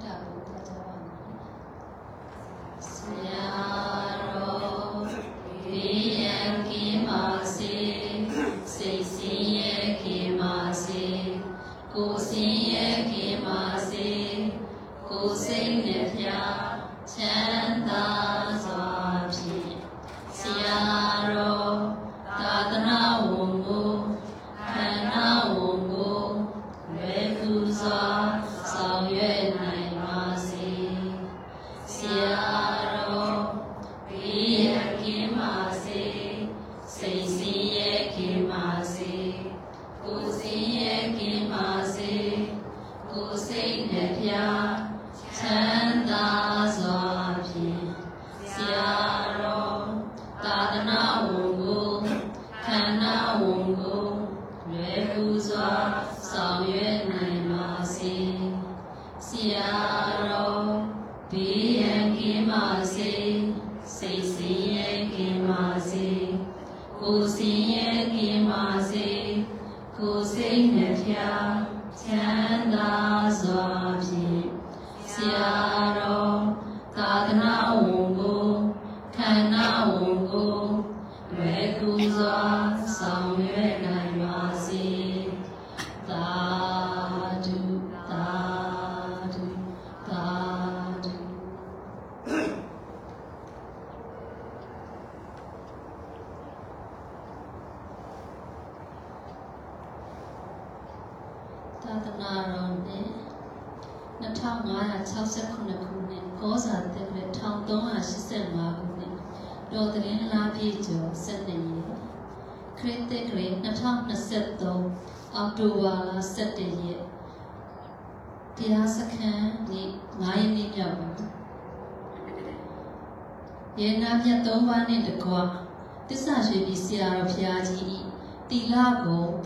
down.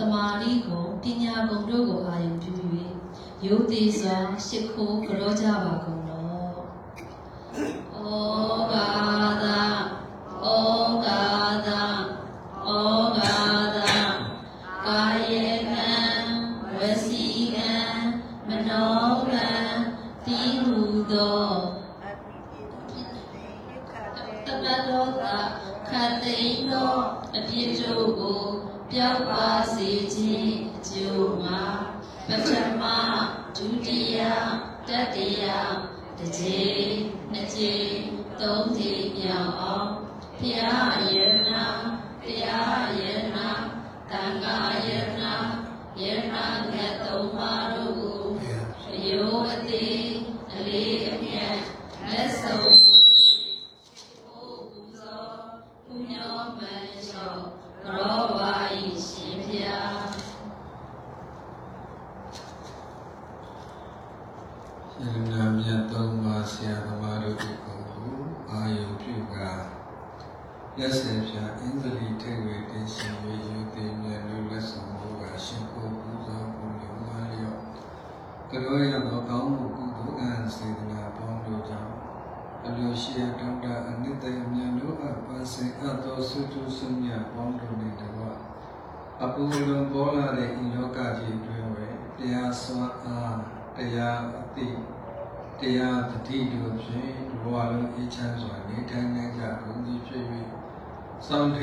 တမာရီကိုပညာဂုဏ်တို့ကိုအာရုံပြု၍ရိုသေစွာရှ िख ိုးကြောကြပါကုန်တော့။ဩဘာ Sound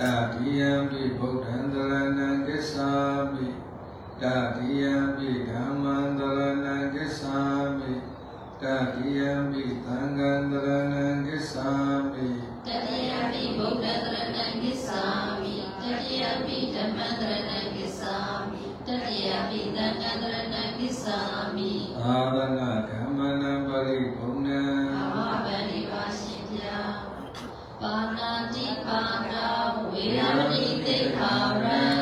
တာတိယံပိဗုဒ္ဓံတရဏံကိသာမိတာတိယံပိဓမ္မံတရဏံကိသာမိတာတိယံပိသံဃံတရဏံကိသာမိတတိယံပိဗုဒ္ဓံတရဏံကိသာမိတတိယံပိဓမ္မံတရဏံကိသာမိတတိယံပိသံဃံတရဏံကိသာမိအာဝနာကမ္မနံပရိဘုံနံအမဘန္ဒီပါရှင်ဗျာပါဏတိပါဏာ Without it, they are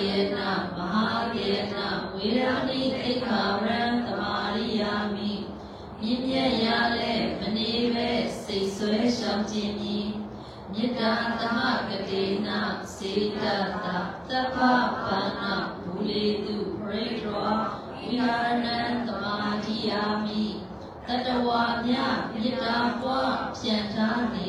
ယေနဗဟာယေနဝေရဏိသိက္ခာရံသမာရိယာမိမြင့်မြတ်ရလဲမနေပဲစိတ်ဆွဲရှောင်ခြင်းမီမေတ္တာသမကတိနာစေတတာသဗ္ဗဘာနာဘူလေတုပရိရောဝိဟာရဏံသမာတိယာမိတတဝါမြမေတ္တာပွားပြန်ထားနေ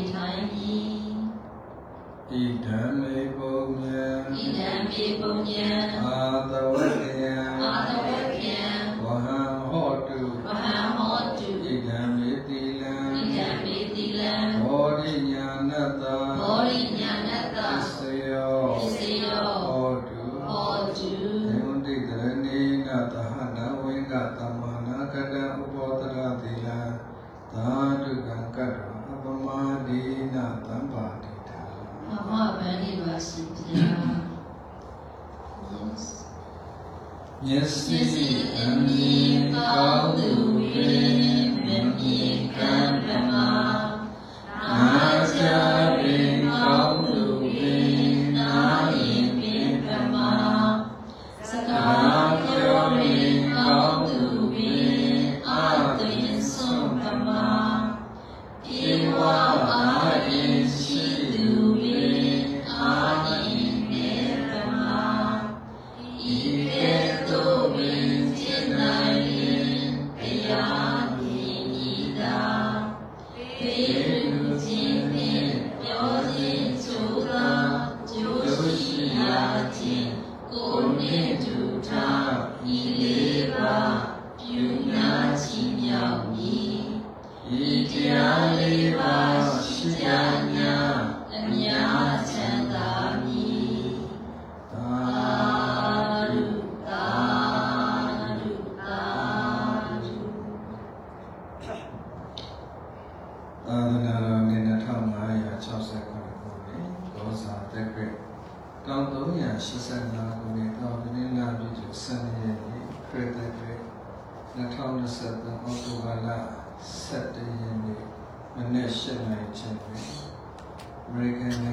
ဣဒံမေပုညံဣဒံမေပုညံအာတဝတယံအာတဝတယံဝဟံ အမေ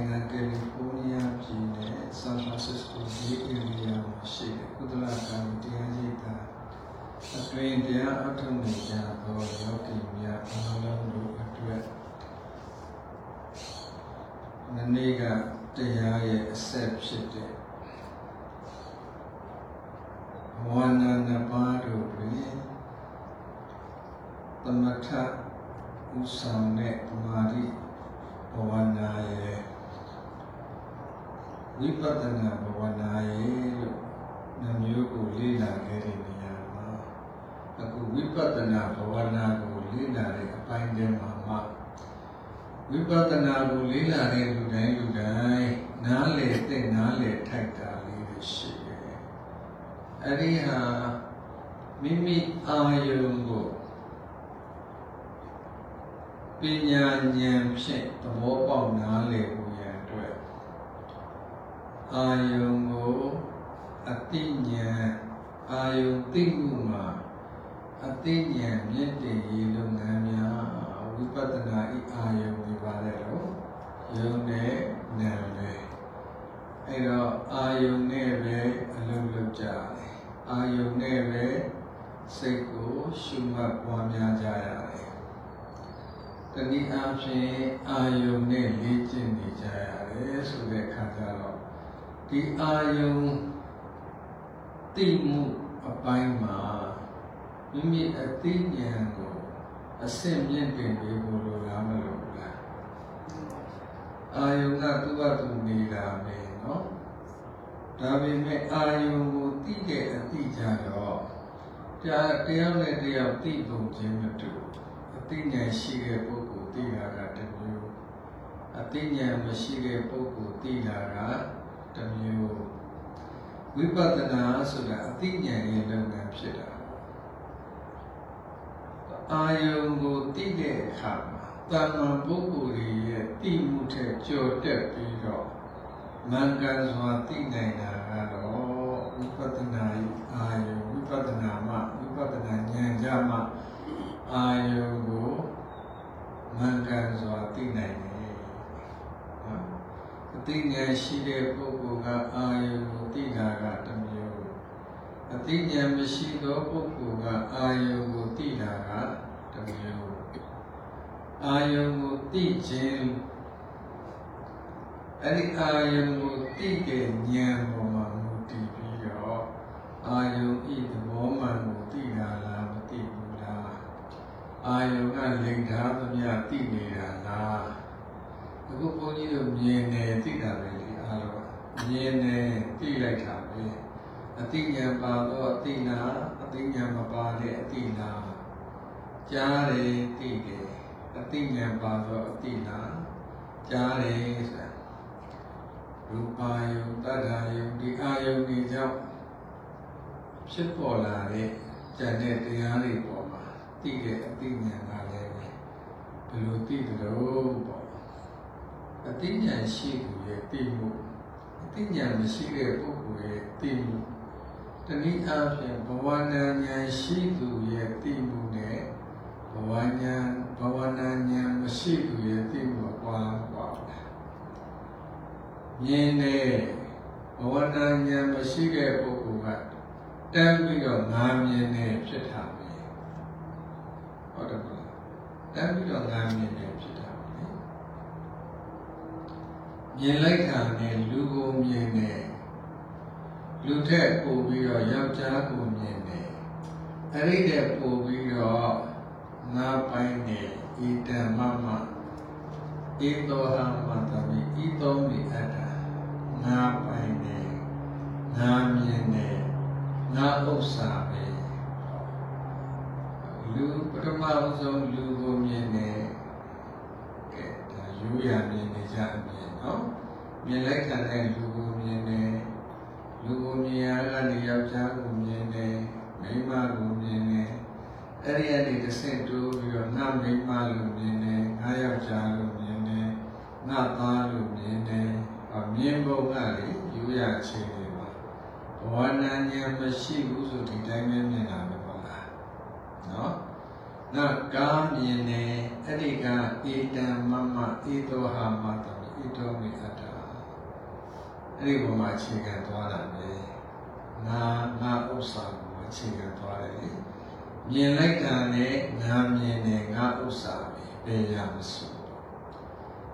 ဆိုတာအသိဉာဏ်ရဲ့လုပ်ငန်းဖြစ်တာအာယုံကိုသိတဲ့အခါမှာတာမန်ပုဂ္ဂိုလ်တွေရဲ့သိမှုထက်ကျော်တက်ပြီးတော့မင်္ဂန်စွာသိနိုင်တာကတော့ဝိပဿနာဤအာယုံဝိပဿနာမှဝိပဿနာဉာဏ်ကြမှအာယုံကိုမင်္ဂန်စွာသိနိုင်တယ်ဟုတ်အသိဉာဏ်ရှိတဲ့ပုဂ္ဂိုလ်ကအာယုံကိုသိတာကတစ်မျိုး အသိဉာဏ်မရှိသောပုဂ္ဂိုလ်ကအာယုံကိုသိတာကတစ်မျိုးအာယုံကိုသိခြင်းအဲ့ဒီအာယုံကိုသိတဲ့ဉာဏ်ပေါ်မှာမူတည်ပြီးတော့အာယုံဤသဘောမှန်ကိုသိတာလားမသိဘူးလားအာယုံကလိန်ထားသမျှသိနေတာလားအခုဘုန်းကြီးတို့မြင်နေသိတာပဲလေအားလုံးမြင်နေသိလိုက်တာပဲ အတိညာပါသောအတိနာအတိညာမပါတဲ့အတိနာကြားတယ်သိတယ်အတိညာပါသောအတိနာကြားတယ်ဆိုတာရူပါယုတတ္ထာယုဒီအာယုဒီကြောင့်ဖြစ်ပေါ်လာတဲ့ဉာဏ်နဲ့တရားတွေပေါ်မှာသိတဲ့အတိညာကလည်းပဲဘယ်လိုသိတယ်လို့ပေါ့အတိညာရှိသူရဲ့သိမှုအတိညာမရှိတဲ့ပုဂ္ဂိုလ်ရဲ့သိမှု တနည်းအားဖြင့်ဘဝနာဉာဏ်ရှိသူရဲ့သိမှုနဲ့ဘဝဉာဏ်ဘဝနာဉာဏ်မရှိသူရဲ့သိမှုအကွာကွာမြင်တဲ့ဘဝနာဉာဏ်မရှိတဲ့ပုဂ္ဂိုလ်ကတန်းပြီးတော့ငါမြင်နေဖြစ်တာပဲဟုတ်တယ်မလားတန်းပြီးတော့ငါမြင်နေဖြစ်တာပဲမြင်လိုက်တာနဲ့လူကိုမြင်နေ လူထက်ပို့ပြီးတော့ယောက်ျားကိုမြင်တယ်အဲ့ဒီတဲ့ပို့ပြီးတော့ငါပိုင်းနေဤတံမမဧတောဟမတမိဤသောမိအတ္တငါပိုင်နေငါမြင်နေငါဥစ္စာပဲလူပထမဆုံးလူကိုမြင်နေကဲဒါရိုးရမြင်နေကြအမြင်နော်မြင်လိုက်တဲ့လူကိုမြင်နေ လူကိုမြင်ရကနေယောက်ျားကိုမြင်နေမိန်းမကိုမြင်နေအဲ့ဒီအနေတစ်ဆင့်တိုးပြီးတော့ငါမိန်းမလို့မြင်နေငါယောက်ျားလို့မြင်နေငါသားလို့မြင်နေမြင်ပုံကလေရိုးရချင်းနေပါဘဝနာဉာဏ်မရှိဘူးဆိုဒီတိုင်းပဲမြင်တာပဲပေါ့လားနော်နောက်ကားမြင်နေအဲ့ဒီကဧတံမမဧတောဟာမတံဧတောမိအတ္တ အဲ့ဒီဘုံမှာအခြေခံသွားတာပဲငါငါဥစ္စာကိုအခြေခံသွားတယ်လေမြင်လိုက်တာနဲ့ငါမြင်တယ်ငါဥစ္စာပဲဘယ်ရမစို့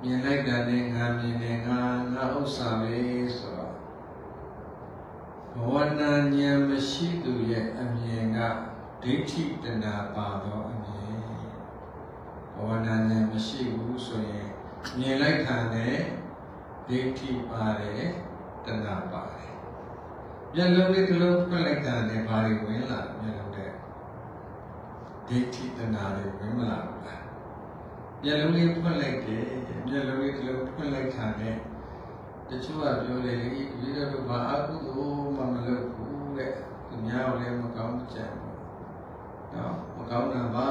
မြင်လိုက်တာနဲ့ငါမြင်တယ်ငါငါဥစ္စာပဲဆိုတော့ဘဝနာဉာဏ်မရှိသူရဲ့အမြင်ကဒိဋ္ဌိတဏပါသောအမြင်ဘဝနာဉာဏ်မရှိဘူးဆိုရင်မြင်လိုက်တာနဲ့ဒိဋ္ဌိပါတယ် တဏှာပါတယ်မျက်လုံးလေးတစ်လုံးပြလိုက်တာနဲ့ဘာတွေဝင်လာမျက်လုံးတဲ့ဒိဋ္ဌိတဏှာတွေဝင်မလာဘူးလားမျက်လုံးလေးဖွင့်လိုက်တယ်မျက်လုံးလေးတစ်လုံးဖွင့်လိုက်တာနဲ့တချို့ကပြောတယ်လေဒီလိုတော့ဘာအကုသို့မှမလုပ်ဘူးတဲ့သူများကလည်းမကောင်းကြဘူးနော်မကောင်းတာဘာ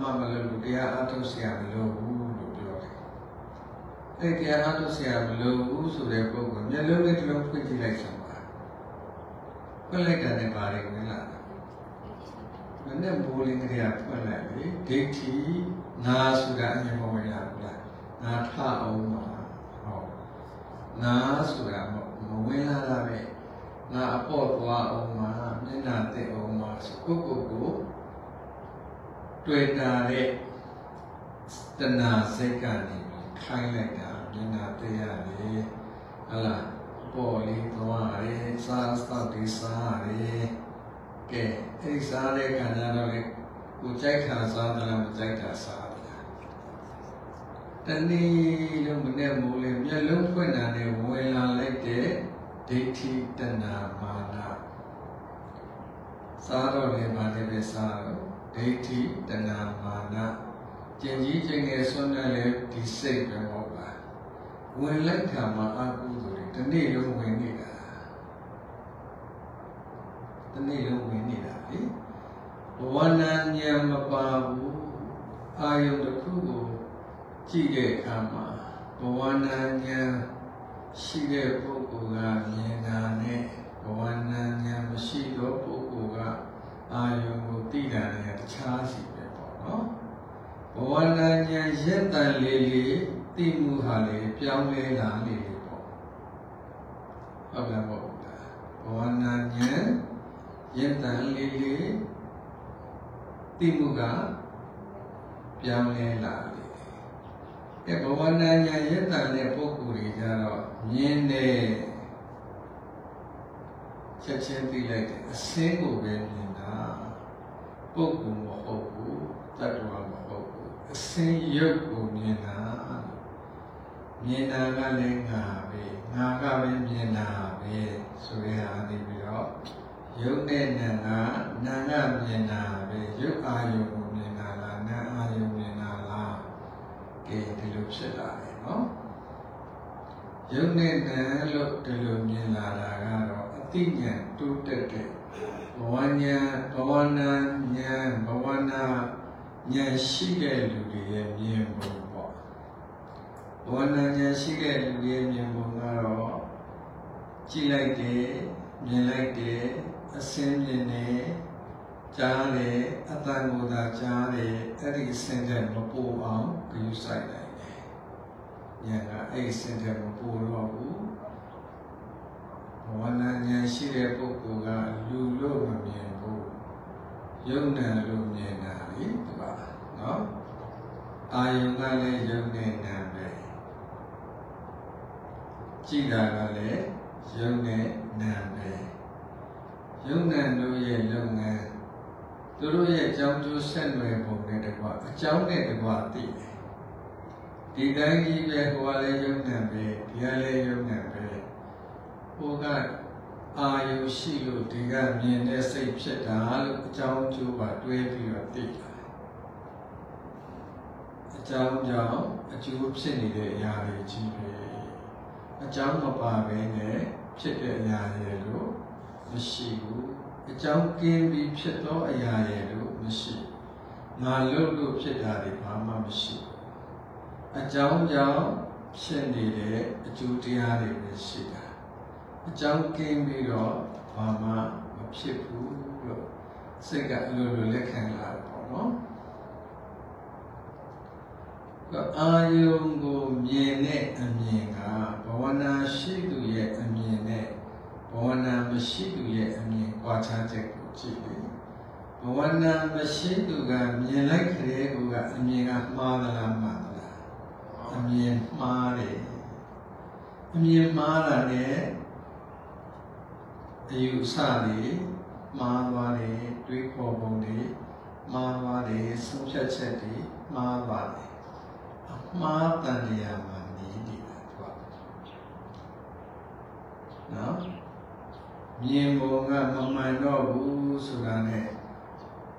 မှမလုပ်ဘူးတရားအထုတ်ဆရာမလုပ်ဘူး သိတရားအားထုတ်ဆရာမလို့ဘူးဆိုတဲ့ပုံကမျက်လုံးနဲ့တစ်လုံးဖွင့်ကြည့်လိုက်စမ်းပါဖွင့်လိုက်တာနဲ့ပါလေဝင်လာမနဲ့ဘိုးလေးကလေးကဖွင့်လိုက်လေဒိဋ္ဌိငါဆိုတာအမြင်မဝင်လာဘူးလားငါထအောင်ပါဟုတ်ငါဆိုတာမဝင်လာတာပဲငါအပေါ့သွားအောင်ပါမျက်နှာသိအောင်ပါဆိုကိုကိုကိုတွေ့တာတဲ့တဏှာစိတ်ကနေခိုင်းလိုက်တာ မျက်နှာတက်ရတယ်ဟလားပေါ်လေးသွားရတယ်စားစားဒီစားရတယ်ကဲအဲ့ဒီစားတဲ့ခန္ဓာတော့လေကိုကြိုက်တာစားတယ်လားမကြိုက်တာစားတယ်တနည်းလုံးမနဲ့မိုးလေမျက်လုံးဖွင့်တာနဲ့ဝင်လာလိုက်တဲ့ဒိဋ္ဌိတဏှာမာနစားတော့လေမာနေပဲစားတော့ဒိဋ္ဌိတဏှာမာနကျင်ကြီးကျင်ငယ်ဆွမ်းတယ်လေဒီစိတ်ပဲဟုတ်ပါ ဝင်လိုက်တာမှာအကုသိုလ်တွေဒီနေ့လုံးဝင်နေတာဒီနေ့လုံးဝင်နေတာလေဘဝနာဉာဏ်မပါဘူးအာယုန်တစ်ခုကိုကြည့်တဲ့အခါမှာဘဝနာဉာဏ်ရှိတဲ့ပုဂ္ဂိုလ်ကမြင်တာနဲ့ဘဝနာဉာဏ်မရှိသောပုဂ္ဂိုလ်ကအာယုန်ကိုသိတာနဲ့တခြားစီပဲပေါ့နော်ဘဝနာဉာဏ်ရက်တန်လေးလေး သိမှုဟာလေပြောင်းလဲလာလေပေါ့ဟုတ်လားပေါ့ဘဝနာဉာဏ်ရက်တန်လေးလေးသိမှုကပြောင်းလဲလာလေအဲဘဝနာဉာဏ်ရက်တန်တဲ့ပုဂ္ဂိုလ်တွေကြတော့မြင်တယ်ချက်ချင်းသိလိုက်တယ်အစင်းကိုပဲမြင်တာပုဂ္ဂိုလ်မဟုတ်ဘူးတ attva မဟုတ်ဘူးအစင်းရုပ်ကိုမြင်တာ မြင်တာကလည်းငါပဲငါကပဲမြင်တာပဲဆိုရတာနေပြီးတော့ယုတ်နဲ့နာကနာကမြင်တာပဲယုတ်အာယုကိုမြင်တာလားနာအာယုမြင်တာလားကဲဒီလိုဖြစ်လာတယ်နော်ယုတ်နဲ့နာလို့ဒီလိုမြင်လာတာကတော့အတိညာတိုးတက်တဲ့ဘဝညာဘဝနာညာဘဝနာညာရှိတဲ့လူတွေရဲ့မြင်ပုံပေါ့ ဘဝနာညာရှိတဲ့လူတွေရဲ့မြင်ပုံကတော့ကြည့်လိုက်တယ်မြင်လိုက်တယ်အစင်းမြင်တယ်ကြားတယ်အတန်ကိုသာကြားတယ်အဲ့ဒီအစင်းတဲ့မပူအောင်ဂရုစိုက်လိုက်တယ်ဉာဏ်ကအဲ့ဒီအစင်းတဲ့မပူတော့ဘူးဘဝနာဉာဏ်ရှိတဲ့ပုဂ္ဂိုလ်ကလူလို့မမြင်ဘူးယုံနာလို့မြင်တာလေဒီပါနော်အာယုံကလည်းယုံနေနာပဲ ကြည့်တာကလည်းယုံနေနာပဲယုံနာတို့ရဲ့လုပ်ငန်းသူတို့ရဲ့အကြောင်းကျိုးဆက်နွယ်ပုံနဲ့တကွာအကြောင်းနဲ့တကွာသိတယ်ဒီတိုင်းကြီးပဲဟိုကလည်းယုံနေပဲဒီကလည်းယုံနေပဲဟိုကအာယုရှိလို့ဒီကမြင်တဲ့စိတ်ဖြစ်တာလို့အကြောင်းကျိုးပါတွေးပြီးတော့သိတာအကြောင်းကြောင့်အကျိုးဖြစ်နေတဲ့အရာတွေကြီးပဲ အကြောင်းမပါဘဲနဲ့ဖြစ်တဲ့အရာတွေလို့မရှိဘူးအကြောင်းကင်းပြီးဖြစ်သောအရာတွေလို့မရှိငါလို့လို့ဖြစ်တာတွေဘာမှမရှိဘူးအကြောင်းကြောင့်ဖြစ်နေတဲ့အကျိုးတရားတွေပဲရှိတာအကြောင်းကင်းပြီးတော့ဘာမှမဖြစ်ဘူးလို့စိတ်ကအလိုလိုလက်ခံလာတယ်ပေါ့နော် အာယုံကိုမြင်တဲ့အမြင်ကဘဝနာရှိသူရဲ့အမြင်နဲ့ဘဝနာမရှိသူရဲ့အမြင်ကွာခြားချက်ကိုကြည့်တယ်ဘဝနာမရှိသူကမြင်လိုက်ကြတဲ့ကူကအမြင်ကမှားသလားမှန်သလားအမြင်မှားတယ်အမြင်မှားတာနဲ့အယူဆတွေမှားသွားတယ်တွေးခေါ်ပုံတွေမှားသွားတယ်ဆုံးဖြတ်ချက်တွေမှားသွားတယ်အ မှားတန်တရားမှာနေနေတာသူကနော်မြင်ပုံကမမှန်တော့ဘူးဆိုတာနဲ့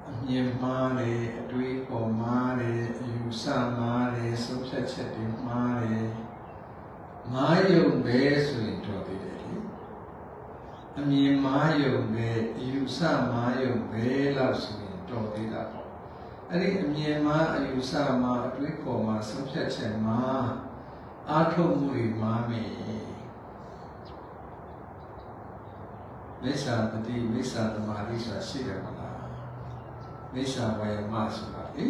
အမြင်မှားတယ်အတွေးခေါ်မှားတယ်အယူဆမှားတယ်ဆုံးဖြတ်ချက်တွေမှားတယ်မာယုံပဲဆိုရင်တော့သေးတယ်လေအမြင်မာယုံပဲအယူဆမာယုံပဲလို့ဆိုရင်တော့သေးတာပေါ့ အဲ့ဒီအမြင်မှာအယူဆမှာအတွေးခေါ်မှာဆုံးဖြတ်ချက်မှာအာထုတ်မှုတွေမှာမေမိစ္ဆာပတိမိစ္ဆာသမာဓိဆိုတာရှိတယ်မလားမိစ္ဆာဝေမဆိုတာလေ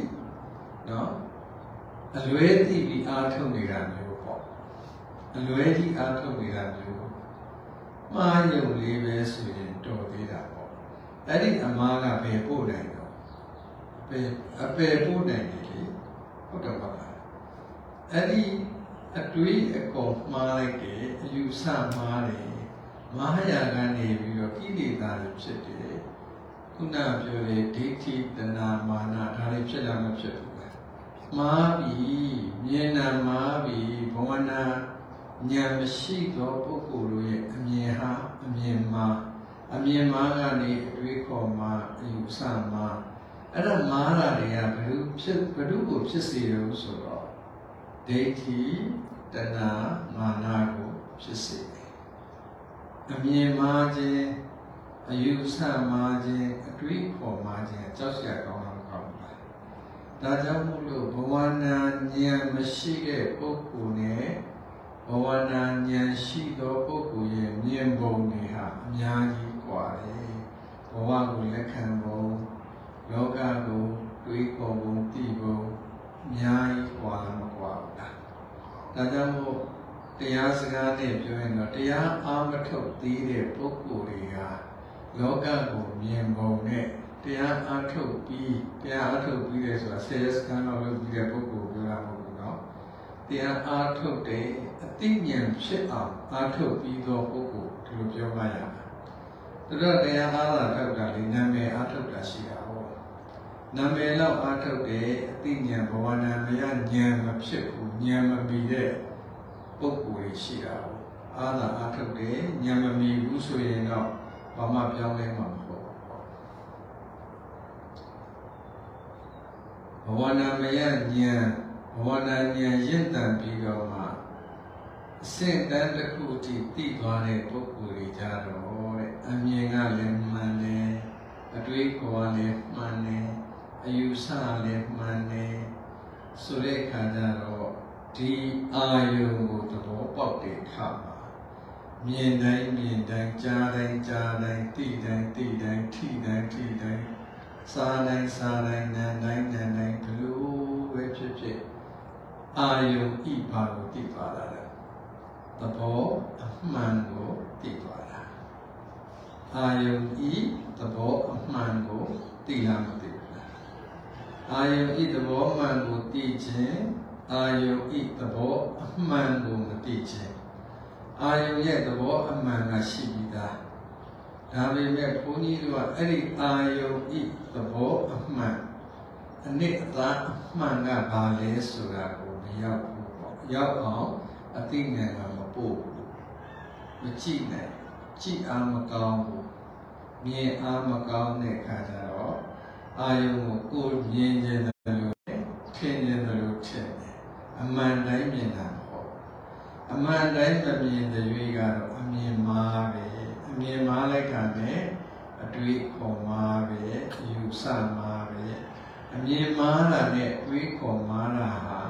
နော်အလွဲသိပြီးအာထုတ်နေတာမျိုးပေါ့အလွဲကြီးအာထုတ်နေတာမျိုးမှားယုံလေးပဲဆိုရင်တော်သေးတာပေါ့အဲ့ဒီအမားကဘယ်ပို့နိုင်တော့ ဘယ်အပယ်ပို့နိုင်တယ်လေဟုတ်တယ်ပါလားအဲ့ဒီအတွေးအကုန်မှားလိုက်တယ်အယူဆမှားတယ်မဟာယာကနေပြီးတော့ကိလေသာတွေဖြစ်တယ်ခုနပြောတဲ့ဒိဋ္ဌိတဏမာနဒါတွေဖြစ်တာမဖြစ်ဘူးပဲမှားပြီမြင်နာမှားပြီဘဝနာဉာဏ်မရှိသောပုဂ္ဂိုလ်တို့ရဲ့အမြင်ဟာအမြင်မှားအမြင်မှားကနေအတွေးခေါ်မှာအယူဆမှား အဲ့ဒါမှားတာတွေကဘယ်လိုဖြစ်ဘယ်လိုကိုဖြစ်စေလို့ဆိုတော့ဒိဋ္ဌိတဏမာနကိုဖြစ်စေတယ်အမြင်မှားခြင်းအယူဆမှားခြင်းအတွေးခေါ်မှားခြင်းကြောက်ရကောင်းအောင်ကောင်းပါဒါကြောင့်မို့လို့ဘဝနာဉာဏ်မရှိတဲ့ပုဂ္ဂိုလ်နဲ့ဘဝနာဉာဏ်ရှိသောပုဂ္ဂိုလ်ရဲ့မြင်ပုံတွေဟာအများကြီးกว่าတယ်ဘဝကိုလက်ခံပုံ လောကကိုတွေးခေါ်ပုံသိပုံအများကြီးกว่าမกว่าဘူးလားဒါကြောင့်မို့တရားစကားနဲ့ပြောရင်တော့တရားအာမထုတ်သေးတဲ့ပုဂ္ဂိုလ်တွေကလောကကိုမြင်ပုံနဲ့တရားအားထုတ်ပြီးတရားအားထုတ်ပြီးတယ်ဆိုတာဆယ်ရက်စကန်တော့လုပ်ပြီးတဲ့ပုဂ္ဂိုလ်ပြောတာမဟုတ်ဘူးเนาะတရားအားထုတ်တဲ့အသိဉာဏ်ဖြစ်အောင်အားထုတ်ပြီးသောပုဂ္ဂိုလ်ဒီလိုပြောပါရမယ်သူတို့တရားအားသာထုတ်တာလေနာမည်အားထုတ်တာရှိတာဟော နာမည်တော့အားထုတ်တဲ့အသိဉာဏ်ဘဝနာမယဉာဏ်မဖြစ်ဘူးဉာဏ်မမီတဲ့ပုဂ္ဂိုလ်တွေရှိတာဟောအားသာအားထုတ်တယ်ဉာဏ်မမီဘူးဆိုရင်တော့ဘာမှပြောင်းလဲမှာမဟုတ်ဘူးဘဝနာမယဉာဏ်ဘဝနာဉာဏ်ရင့်တန်ပြီးတော့မှအစင့်တန်းတစ်ခုအထိသိသွားတဲ့ပုဂ္ဂိုလ်တွေကြတော့တဲ့အမြင်ကလည်းမှန်တယ်အတွေးခေါ်ကလည်းမှန်တယ် အယူဆလည်းမှန်တယ်ဆိုတဲ့အခါကျတော့ဒီအာယုံကိုသဘောပေါက်တဲ့အခါမှာမြင်တိုင်းမြင်တိုင်းကြားတိုင်းကြားတိုင်းသိတိုင်းသိတိုင်းထိတိုင်းထိတိုင်းစားတိုင်းစားတိုင်းနားတိုင်းနားတိုင်းဘလို့ပဲဖြစ်ဖြစ်အာယုံဤပါကိုသိပါလာတယ်သဘောအမှန်ကိုသိသွားတာအာယုံဤသဘောအမှန်ကိုသိလားမသိဘူးလား အာယုံဤသဘောမှန်ကိုသိခြင်းအာယုံဤသဘောအမှန်ကိုမသိခြင်းအာယုံရဲ့သဘောအမှန်ကရှိပြီးသားဒါပေမဲ့ဘုန်းကြီးတို့ကအဲ့ဒီအာယုံဤသဘောအမှန်အနစ်အသာအမှန်ကဘာလဲဆိုတာကိုမရောက်ဘူးပေါ့ရောက်အောင်အသိဉာဏ်ကမပို့ဘူးမကြည့်နဲ့ကြည့်အားမကောင်းဘူးမြင်အားမကောင်းတဲ့အခါကျတော့ အာယုံကိုကိုယ်မြင်ခြင်းတယ်လို့ထင်ခြင်းတယ်လို့ထင်တယ်အမှန်တိုင်းမြင်တာမဟုတ်အမှန်တိုင်းမမြင်တဲ့၍ကတော့အမြင်မှားပဲအမြင်မှားလိုက်တာနဲ့အတွေ့အခေါ်မှားပဲအယူဆမှားပဲအမြင်မှားတာနဲ့အတွေ့အခေါ်မှားတာဟာ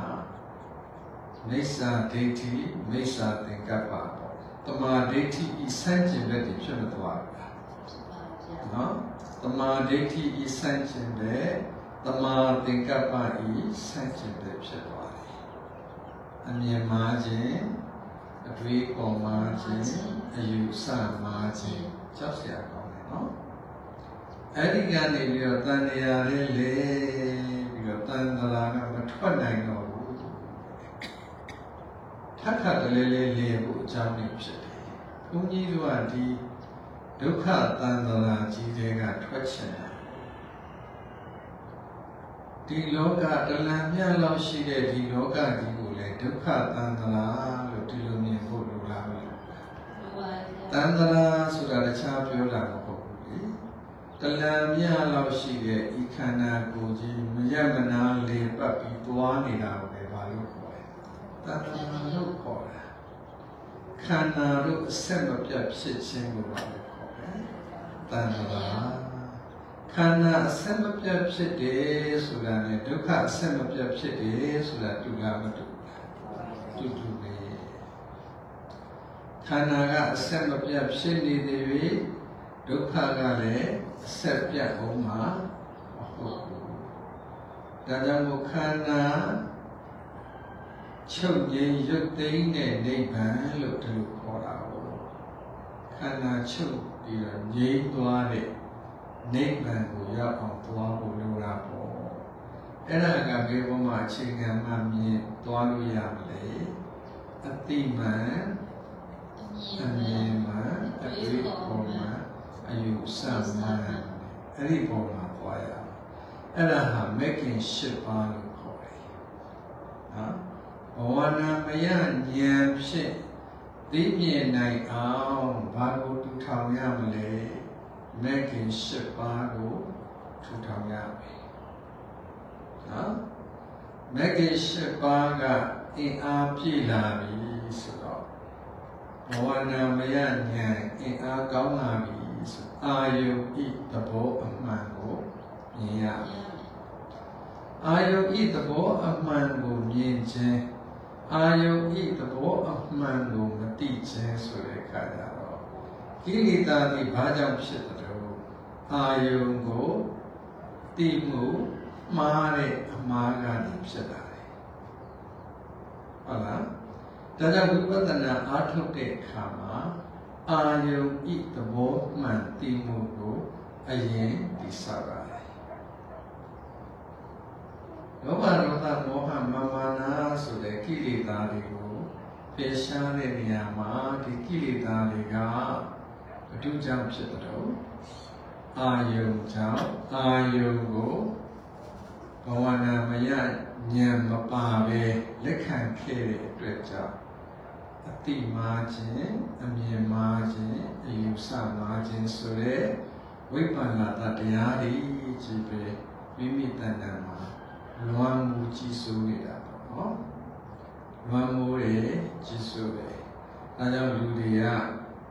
မိစ္ဆာဒိဋ္ဌိမိစ္ဆာသင်္ကပ္ပပေါ့တမာဒိဋ္ဌိဤဆန့်ကျင်ဘက်တွေဖြစ်မသွားဘူးလားဖြစ်ပါဗျာ နော်တမာဒိဋ္ဌိဤဆန့်ကျင်တဲ့တမာသင်္ကပ္ပဤဆန့်ကျင်တဲ့ဖြစ်သွားတယ်အမြင်မှားခြင်းအတွေးပေါ်မှားခြင်းအယူဆမှားခြင်းကြောက်စရာကောင်းတယ်နော်အဲ့ဒီကနေပြီးတော့တန်တရာလေးလေပြီးတော့တန်တရာကမထွက်နိုင်တော့ဘူးထပ်ထပ်တလေးလေးလေဖို့အကြောင်းလေးဖြစ်တယ်ဘုန်းကြီးတို့ကဒီ ဒုက္ခတန်တရာကြီးတွေကထွက်ချင်တာဒီလောကတလံမြတ်လောက်ရှိတဲ့ဒီလောကကြီးကိုလည်းဒုက္ခတန်တရာလို့ဒီလိုမြင်ဖို့လိုလားမလို့ဟုတ်ပါဗျာတန်တရာဆိုတာတခြားပြောတာမဟုတ်ဘူးလေတလံမြတ်လောက်ရှိတဲ့ဤခန္ဓာကိုယ်ကြီးမရမနာလေပတ်ပြီးသွားနေတာကိုလည်းဘာလို့ခေါ်လဲတန်တရာလို့ခေါ်တာခန္ဓာတို့အဆက်မပြတ်ဖြစ်ခြင်းကိုဘာလို့ခေါ်လဲ တန်တရာခန္ဓာအဆက်မပြတ်ဖြစ်တယ်ဆိုတာနဲ့ဒုက္ခအဆက်မပြတ်ဖြစ်တယ်ဆိုတာတူလားမတူဘူးလားတူတူပဲခန္ဓာကအဆက်မပြတ်ဖြစ်နေသေး၍ဒုက္ခကလည်းအဆက်ပြတ်အောင်မှာမဟုတ်ဘူး။ဒါကြောင့်မို့ခန္ဓာချုပ်ငြိမ်ရုပ်သိမ်းတဲ့နိဗ္ဗာန်လို့ဒီလိုခေါ်တာကိုခန္ဓာချုပ် ပြီးတော့ငြိမ်သွားတဲ့နိဗ္ဗာန်ကိုရောက်အောင်သွားဖို့လိုတာပေါ့။အဲ့ဒါကဘယ်ဘုမှာအခြေခံမှမြင်သွားလို့ရမလဲ။အတိမန်အအမြမြင်င်မှမှာအတွေ့အပေါ်မှာအယူဆမှာအဲ့ဒီပေါ်မှာသွားရအောင်အဲ့ဒါဟာမက်ကင်၈ပါးလို့ခေါ်တယ်နော်ဘဝနာမယဉာဏ်ဖြင့် သိမြင်နိုင်အောင်ဘာကိုတူထောင်ရမလဲမက်ကင်၈ပါးကိုထူထောင်ရမယ်နော်မက်ကင်၈ပါးကအင်အားပြည့်လာပြီဆိုတော့ဘဝနာမယဉာဏ်အင်အားကောင်းလာပြီဆိုအာယုဤသဘောအမှန်ကိုမြင်ရမယ်အာယုဤသဘောအမှန်ကိုမြင်ခြင်းအာယုဤသဘောအမှန်ကိုမ သိခြင်းဆိုတဲ့အခါကျတော့ကိလေသာဒီဘာကြောင့်ဖြစ်တယ်လို့အာယုကိုသိမှုမှားတဲ့အမှားကနေဖြစ်လာတယ်ဟုတ်လားဒါကြောင့်ဝိပဿနာအားထုတ်တဲ့အခါမှာအာယုံဤသဘောမှန်သိမှုကိုအရင်သိစပါတယ်။လောဘဒေါသမောဟမာမာနာဆိုတဲ့ကိလေသာတွေကို ပယ်ရှားတဲ့နေရာမှာဒီကိလေသာတွေကဘဒုကြောင့်ဖြစ်တဲ့တော့အာယုံကြောင့်အာယုံကိုဘဝနာမယဉာဏ်မပါပဲလက်ခံခဲ့တဲ့အတွက်ကြောင့်အတိမာခြင်းအမြင်မာခြင်းအယူဆမာခြင်းဆိုတဲ့ဝိပဿနာတရားတွေကြီးပဲမိမိတဏ္ဍာမှာလွမ်းမှုကြီးစိုးနေတာပေါ့နော် လွမ်းမှုတွေကြီးစိုးတယ်ဒါကြောင့်လူတွေက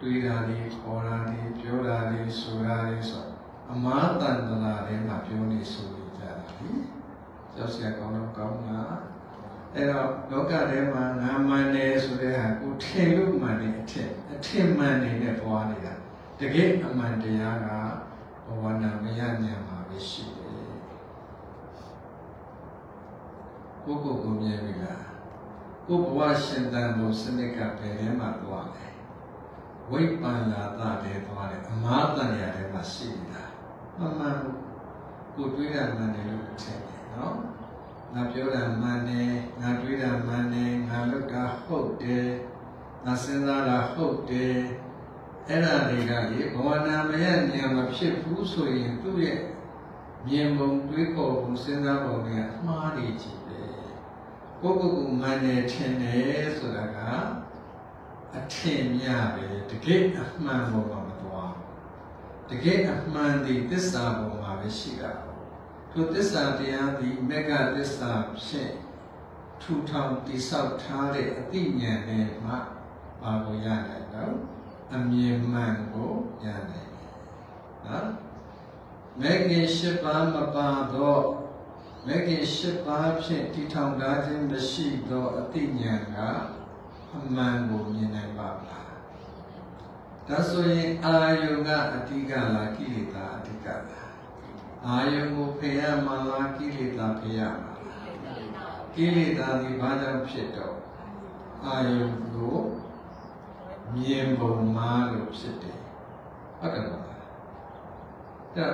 တွေးတာတွေခေါ်တာတွေပြောတာတွေဆိုတာတွေဆိုအမားတန်တရာတွေမှာပြောနေဆိုနေကြတာလေကြောက်စရာကောင်းတော့ကောင်းလားအဲ့တော့လောကထဲမှာငါမှန်တယ်ဆိုတဲ့ဟာကိုထင်လို့မှန်တယ်အထင်အထင်မှန်နေနဲ့ပွားနေတာတကယ်အမှန်တရားကဘဝနာမရညာမှာပဲရှိတယ်ကိုယ့်ကိုယ်ကိုမြင်ပြီလား ကိုယ်ဘဝရှင်တန်ကိုစနစ်ကဘယ်ထဲမှာသွားလဲဝိပ္ပန္နာတတဲ့သွားတယ်အမားတန်ရထဲမှာရှိနေတာမှန်မှန်ကိုယ်တွေးတာမှန်တယ်လို့ထင်တယ်နော်ငါပြောတာမှန်တယ်ငါတွေးတာမှန်တယ်ငါလုပ်တာဟုတ်တယ်ငါစဉ်းစားတာဟုတ်တယ်အဲ့ဒါတွေကလေဘဝနာမရဉာဏ်မဖြစ်ဘူးဆိုရင်သူ့ရဲ့မြင်ပုံတွေးခေါ်ပုံစဉ်းစားပုံတွေကအမှားတွေကြီးပဲ ကိုယ့်ကိုယ်ကိုမှန်တယ်ထင်တယ်ဆိုတာကအထင်များပဲတကယ်အမှန်ပေါ်မှာမသွားဘူးတကယ်အမှန်ဒီသစ္စာပေါ်မှာပဲရှိတာထိုသစ္စာတရားဒီမေဃသစ္စာဖြင့်ထူထောင်တိဆောက်ထားတဲ့အသိဉာဏ်နဲ့မှပါကိုရနိုင်တော့အမြင်မှန်ကိုရနိုင်တယ်နော်မေဃရှိပါမပါတော့ မေဃရှိပါဖြင့်တည်ထောင်ထားခြင်းမရှိသောအသိဉာဏ်ကအမှန်ကိုမြင်နိုင်ပါမလားဒါဆိုရင်အာယုကအဓိကလားကိလေသာအဓိကလားအာယုကိုဖယ်ရမှာလားကိလေသာဖယ်ရမှာလားကိလေသာဒီဘာကြောင့်ဖြစ်တော့အာယုကိုမြင်ပုံမှားလို့ဖြစ်တယ်ဟုတ်တယ်မလားဒါ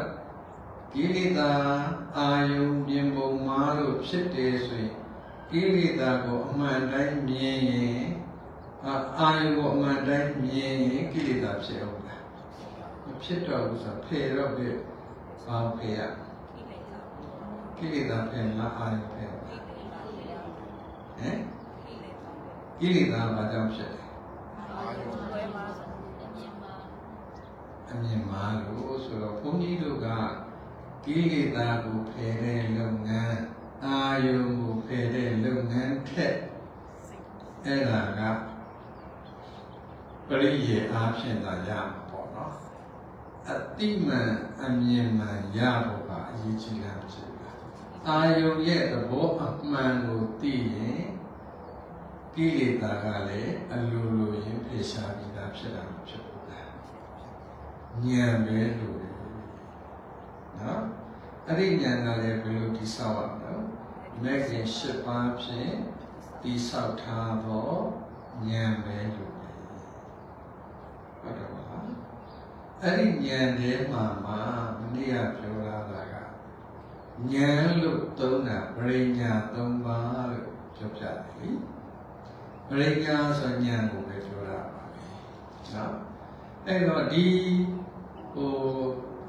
ကိလေသာအာယုမြင်ပုံမှားလို့ဖြစ်တယ်ဆိုရင်ကိလေသာကိုအမှန်တိုင်းမြင်ရင်အာအာယုကိုအမှန်တိုင်းမြင်ရင်ကိလေသာဖြစ်အောင်လားမဖြစ်တော့ဘူးဆိုတော့ဖယ်တော့ပြဘာဖယ်ရကိလေသာဖယ်လားအာယုဖယ်လားဟမ်ကိလေသာဘာကြောင့်ဖြစ်လဲအမြင်မှားလို့ဆိုတော့ဘုန်းကြီးတို့က ကိလေသာကိုဖယ်တဲ့လုပ်ငန်းအာယုကိုဖယ်တဲ့လုပ်ငန်းထက်အဲ့ဒါကပရိယေအားဖြင့်သာရမှာပေါ့နော်အတိမန်အမြင်မှန်ရဖို့ကအရေးကြီးတာဖြစ်တာအာယုရဲ့သဘောအမှန်ကိုသိရင်ကိလေသာကလည်းအလိုလိုရင်းဖေရှားပြီးသားဖြစ်တာမဖြစ်ဘူးလားဉာဏ်ပဲလို့နော် အဲ့ဒီဉာဏ်ကလည်းဘယ်လိုတိဆောက်ရမလဲမဂ္ဂင်၈ပါးဖြင့်တိဆောက်ထားသောဉာဏ်ပဲလို့ဟုတ်တယ်ပါလားအဲ့ဒီဉာဏ်ထဲမှာမှမနေ့ကပြောလာတာကဉာဏ်လို့သုံးတာပရိညာ၃ပါးလို့ပြောပြတယ်လေပရိညာဆိုဉာဏ်ကိုပဲပြောတာပါပဲနော်အဲ့တော့ဒီဟို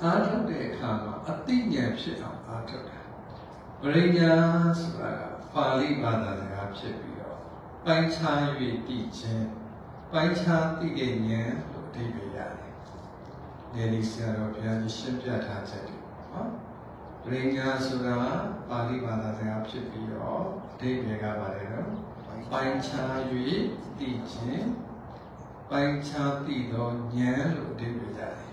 အားထုတ်တဲ့အခါမှာအသိဉာဏ်ဖြစ်အောင်အားထုတ်တာပရိညာဆိုတာကပါဠိဘာသာစကားဖြစ်ပြီးတော့ပိုင်းခြား၍တည်ခြင်းပိုင်းခြားသိတဲ့ဉာဏ်လို့အဓိပ္ပာယ်ရတယ်။ဒီလိုဆရာတော်ဘုရားကြီးရှင်းပြထားချက်တွေနော်။ပရိညာဆိုတာပါဠိဘာသာစကားဖြစ်ပြီးတော့အဓိပ္ပာယ်ကပါတယ်နော်။ပိုင်းခြား၍တည်ခြင်းပိုင်းခြားသိသောဉာဏ်လို့အဓိပ္ပာယ်ရတယ်။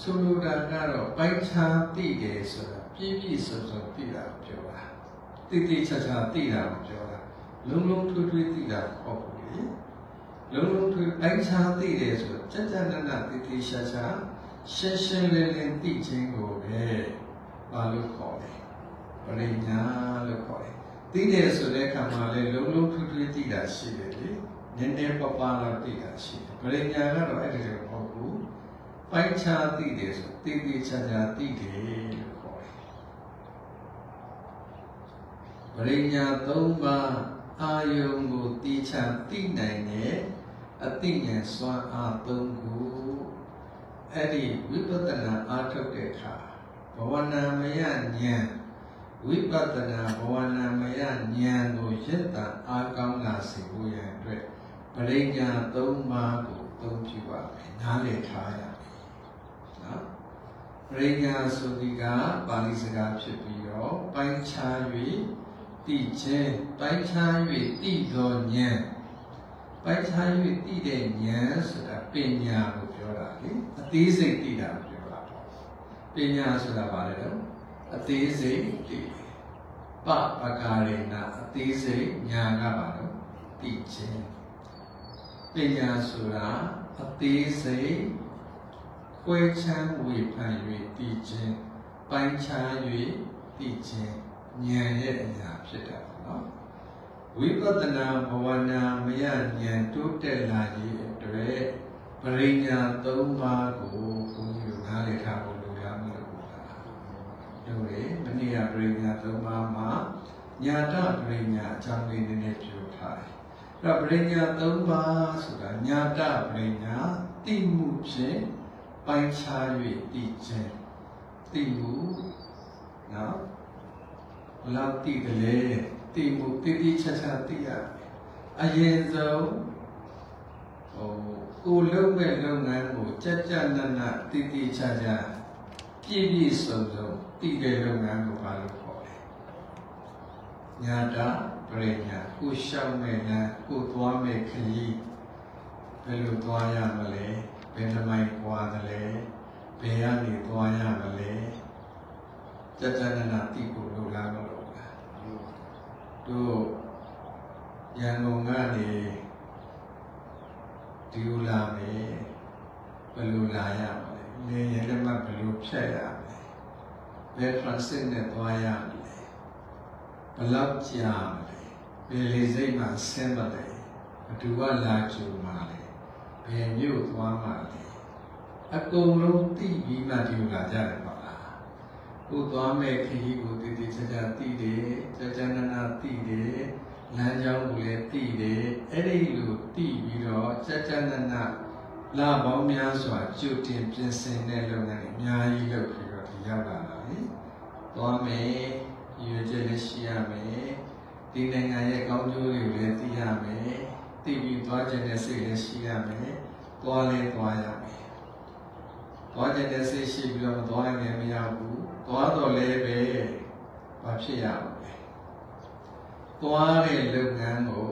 ဆိုလိုတာကတော့ပိုင်းခြားသိတယ်ဆိုတာပြည့်ပြည့်စုံစုံသိတာကိုပြောတာ။တိတိကျကျသိတာကိုပြောတာ။လုံးလုံးထွေးထွေးသိတာမဟုတ်ဘူးလေ။လုံးလုံးထွေးပိုင်းခြားသိတယ်ဆိုတော့ကြကြနနတိတိကျကျရှင်းရှင်းလင်းလင်းသိခြင်းကိုပဲဘာလို့ခေါ်လဲ။ပရိညာလို့ခေါ်တယ်။သိတယ်ဆိုတဲ့အခါမှာလေလုံးလုံးထွေးထွေးသိတာရှိတယ်လေ။နည်းနည်းပပလောက်သိတာရှိတယ်။ပရိညာကတော့အဲ့ဒီလိုမဟုတ်ဘူး။ ပိုင်းခြားသိတယ်ဆိုတိတိကျကျသိတယ်လို့ခေါ်တယ်။ပရိညာ၃ပါးအာယုံကိုတိချာသိနိုင်တဲ့အသိဉာဏ်စွမ်းအား၃ခုအဲ့ဒီဝိပဿနာအားထုတ်တဲ့အခါဘဝနာမယဉာဏ်ဝိပဿနာဘဝနာမယဉာဏ်ကိုရင့်တာအားကောင်းလာစေဖို့ရန်အတွက်ပရိညာ၃ပါးကိုသုံးပြုပါမယ်နားလည်ထားရမယ်နော် ပရိညာဆိုဒီကပါဠိစကားဖြစ်ပြီးတော့ပိုင်းခြား၍တိခြင်းပိုင်းခြား၍တိသောဉာဏ်ပိုင်းခြား၍တိတဲ့ဉာဏ်ဆိုတာပညာကိုပြောတာလေအသေးစိတ်တိတာကိုပြောတာပေါ့ပညာဆိုတာဘာလဲတော့အသေးစိတ်တိပပကာရေနာအသေးစိတ်ညာကပါတော့တိခြင်းပညာဆိုတာအသေးစိတ် ခွဲခြားဝေဖန်၍တိခြင်းပိုင်းခြား၍တိခြင်းဉာဏ်ရဲ့အရာဖြစ်တာပေါ့နော်ဝိပဿနာဘဝနာမယဉာဏ်တိုးတက်လာခြင်းအတွက်ပရိညာ၃ပါးကိုဘုန်းကြီးတို့နားလည်ထားဖို့လိုရမလို့လားတို့လေမနေ့ကပရိညာ၃ပါးမှာညာတပရိညာအကြောင်းလေးနည်းနည်းပြောထားတယ်အဲ့တော့ပရိညာ၃ပါးဆိုတာညာတပရိညာတိမှုဖြင့် ပိုင်းခြား၍တည်ခြင်းတိမှုနော်ဘယ်လောက်တည်တယ်လဲသိမှုတိတိကျကျသိရမယ်အရင်ဆုံးဟိုကိုလုံးမဲ့လုပ်ငန်းကိုကြကြနနတိတိကျကျပြည့်ပြည့်စုံစုံသိတဲ့လုပ်ငန်းကိုဘာလို့ခေါ်လဲညာတာပရိညာကိုရှောက်မဲ့လမ်းကိုသွားမဲ့ခရီးဘယ်လိုသွားရမလဲ ဘယ်နှမိုင်ပွားသလဲဘယ်ကနေသွားရမလဲကြကြနနသိဖို့လိုလားမလို့လားတို့ရန်ကုန်ကနေဒီလိုလာမယ်ဘယ်လိုလာရမလဲနေရင်လည်းမဘယ်လိုဖြတ်ရမလဲဘယ် transit နဲ့သွားရမလဲဘယ်လောက်ကြာမလဲဘယ်လေစိတ်မှဆင်းမလဲဘသူကလာကြုံမှာလဲ ဘယ်မြို့သွားမှာလဲအကုန်လုံးသိပြီးမှဒီလိုလာကြတယ်ပါလားကိုသွားမဲ့ခရီးကိုတည်တည်ချာချာသိတယ်ကြာကြာနာနာသိတယ်လမ်းကြောင်းကိုလည်းသိတယ်အဲ့ဒီလိုသိပြီးတော့ကြာကြာနာနာလာပေါင်းများစွာကြိုတင်ပြင်ဆင်တဲ့လုပ်ငန်းတွေအများကြီးလုပ်ပြီးတော့ဒီရောက်လာတာလေသွားမယ်ရွေချက်လည်းရှိရမယ်ဒီနိုင်ငံရဲ့ကောင်းကျိုးတွေကိုလည်းသိရမယ် သိပြီးသွားခြင်းနဲ့စိတ်လည်းရှိရမယ်သွားလည်းသွားရမယ်သွားခြင်းနဲ့စိတ်ရှိပြီးတော့မသွားရင်လည်းမရဘူးသွားတော့လည်းပဲဘာဖြစ်ရမလဲသွားတဲ့လုပ်ငန်းကို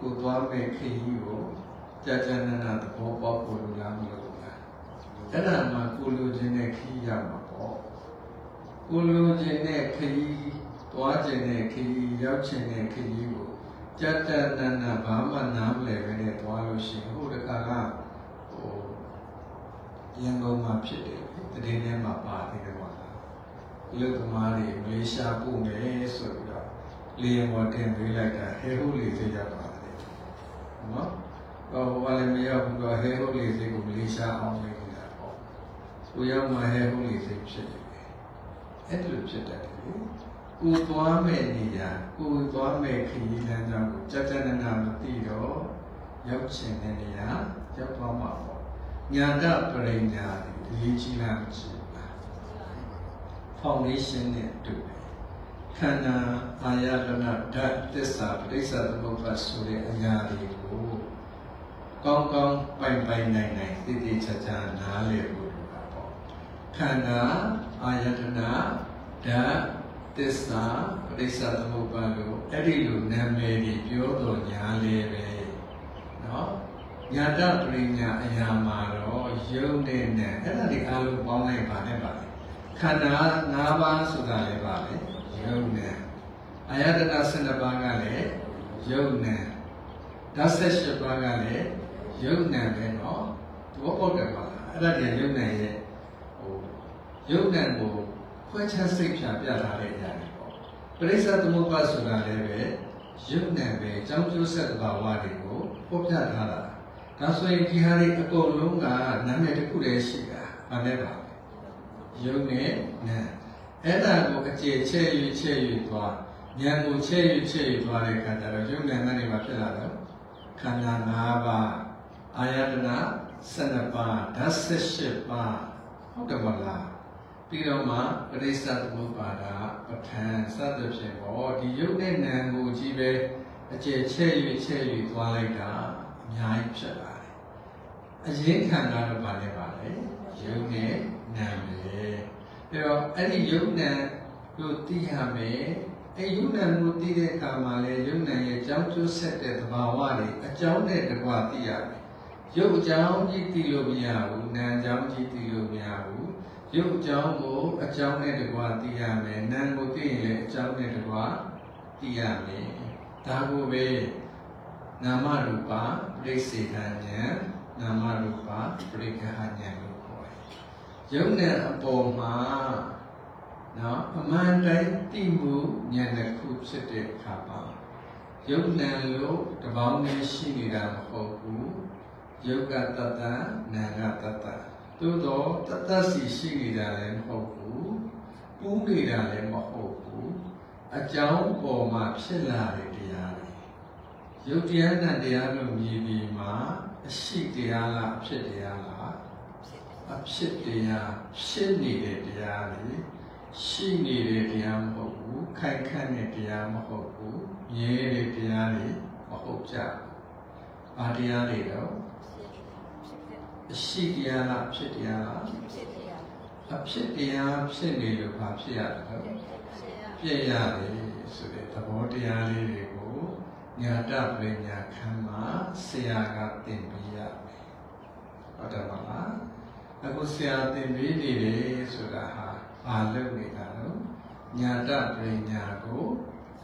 ကိုသွားမဲ့ခရီးကိုကြာကြာနာနာသဘောပေါက်ဖို့လိုလားမလိုလားအဲ့ဒါမှကိုလိုချင်တဲ့ခရီးရမှာပေါ့ကိုလိုချင်တဲ့ခရီးသွားချင်တဲ့ခရီးရောက်ချင်တဲ့ခရီးကို ကြာကြာနာနာဘာမှနားမလည်ပဲနဲ့သွားလို့ရှိရင်ဟိုတခါကဟိုရန်ကုန်မှာဖြစ်တယ်တည်င်းထဲမှာပါသေးတယ်ကွာလူသမားတွေမလေးရှားပို့မယ်ဆိုပြီးတော့လေယာဉ်ပေါ်တင်ပေးလိုက်တာဟဲဟုတ်လေသေးကြပါတယ်နော်ဟောဘာလဲမရောက်ဘူးတော့ဟဲဟုတ်လေသေးကိုမလေးရှားအောင်လုပ်နေတာပေါ့ကိုရောက်မှဟဲဟုတ်လေသေးဖြစ်တယ်အဲ့လိုဖြစ်တတ်တယ် ကိုသွားမဲ့နေရာကိုသွားမဲ့ခရီးလမ်းကြောင်းကိုကြကြနနာမသိတော့ရောက်ချင်တဲ့နေရာရောက်သွားမှာပေါ့ညာတပရိညာဒီရေးကြီးလားမရှိဘူးလား foundation နဲ့တူတယ်ခန္ဓာအာယတနာဓာတ်သစ္စာပဋိစ္စသမုပ္ပါဆိုတဲ့အရာတွေကိုကောင်းကောင်းပိုင်ပိုင်နိုင်နိုင်သိသိချာချာနားလည်ဖို့လိုတာပေါ့ခန္ဓာအာယတနာဓာတ် သစ္စာပဋိစ္စသမုပ္ပါလို့အဲ့ဒီလိုနာမည်တွေပြောတော်ညာလေပဲเนาะညာတပရိညာအရာမှာတော့ယုံတဲ့နဲ့အဲ့ဒါဒီအားလုံးပေါင်းလိုက်ပါနဲ့ပါလေခန္ဓာ၅ပါးဆိုတာလည်းပါလေယုံနဲ့အာယတနာ၁၂ပါးကလည်းယုံနဲ့ဓာတ်၁၈ပါးကလည်းယုံနဲ့ပဲเนาะသဘောပေါက်တယ်ပါလားအဲ့ဒါဒီယုံနဲ့ရဲ့ဟိုယုံနဲ့ကို ခွဲခြားစိတ်ဖြာပြထားတဲ့အရာတွေပေါ့ပရိစ္ဆသမုပ္ပါဆိုတာလည်းပဲယုံနဲ့ပဲအကြောင်းကျိုးဆက်သဘာဝတွေကိုဖော်ပြထားတာဒါဆိုရင်ဒီဟာတွေအကုန်လုံးကနာမည်တစ်ခုတည်းရှိတာဘာလဲပါယုံနဲ့နာအဲ့ဒါကိုအခြေချဲ့ယူချဲ့ယူသွားဉာဏ်ကိုချဲ့ယူချဲ့ယူသွားတဲ့အခါကျတော့ယုံနဲ့နာနေမှာဖြစ်လာတော့ခန္ဓာ၅ပါးအာယတနာ12ပါးဓာတ်18ပါးဟုတ်တယ်မလား ပြီးတော့မှပရိစ္ဆသမုပ္ပါဒပဋ္ဌာန်းစသဖြင့်ပေါ့ဒီယုတ်တဲ့နံကိုကြီးပဲအခြေချဲ့၍ချဲ့၍သွားလိုက်တာအများကြီးဖြစ်လာတယ်အရင်ခန္ဓာတော့ဗာလဲပါလေယုတ်နဲ့နံပဲပြီးတော့အဲ့ဒီယုတ်နံကိုသိရမယ်အဲ့ယုတ်နံကိုသိတဲ့အခါမှာလေယုတ်နံရဲ့အကြောင်းကျိုးဆက်တဲ့သဘာဝတွေအကြောင်းနဲ့တကွာသိရတယ်ရုပ်အကြောင်းကြီးသိလို့မရဘူးနာမ်အကြောင်းကြီးသိလို့မရဘူး ရုပ်အကြောင်းကိုအကြောင်းနဲ့တကွာသိရမယ်နာမ်ကိုသိရင်လည်းအကြောင်းနဲ့တကွာသိရမယ်ဒါကိုပဲနာမရူပပြိစေတဉာဏ်နာမရူပပရိက္ခဉာဏ်လို့ခေါ်တယ်ရုပ်နဲ့အပေါ်မှာနော်အမှန်တိုင်းသိမှုဉာဏ်တစ်ခုဖြစ်တဲ့အခါပါရုပ်နာလို့တပေါင်းနဲ့ရှိနေတာမဟုတ်ဘူးယုတ်ကတတ္တနာကတတ္တ သို့တော့တတ္တစီရှိနေတာလည်းမဟုတ်ဘူးပူးနေတာလည်းမဟုတ်ဘူးအကြောင်းပေါ်မှာဖြစ်လာတဲ့တရားတွေယုတ်တရားနဲ့တရားလို့မြည်ပြီးမှအရှိတရားလားအဖြစ်တရားလားအဖြစ်တရားဖြစ်နေတဲ့တရားတွေယရှိနေတဲ့တရားမဟုတ်ဘူးခိုင်ခန့်တဲ့တရားမဟုတ်ဘူးမြဲတဲ့တရားတွေမဟုတ်ကြဘူး။ဘာတရားတွေတော့ အရှိတရားလားဖြစ်တရားလားအဖြစ်တရားဖြစ်နေလို့ဘာဖြစ်ရလဲတော့ပြည့်ရတယ်ဆိုတဲ့သဘောတရားလေးတွေကိုညာတပညာခံမှာဆရာကသင်ပေးရမယ်။ဟုတ်တယ်မလား။အခုဆရာသင်ပေးနေတယ်ဆိုတာဟာဘာလုပ်နေတာလဲညာတပညာကို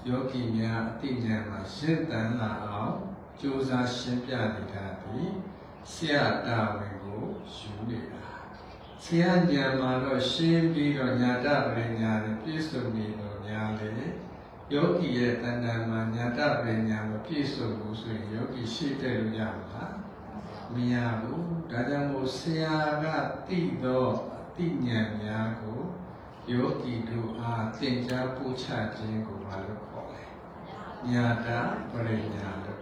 ယောဂီများအတိညာမှာရှင်းတန်လာအောင်ကြိုးစားရှင်းပြနေတာဒီဆရာတာဝန်ကို ယူနေတာဆရာညာမှာတော့ရှင်းပြီးတော့ညာတပညာနဲ့ပြည့်စုံနေတော့များလေယောဂီရဲ့တဏ္ဍာမှာညာတပညာမပြည့်စုံဘူးဆိုရင်ယောဂီရှိတဲ့လို့ရမှာလားမရဘူးဒါကြောင့်မို့ဆရာကတိတော့အတိညာများကိုယောဂီတို့အားသင်ကြားပို့ချခြင်းကိုမလုပ်ခေါ်လဲညာတာပရိညာလို့ခေါ်တယ်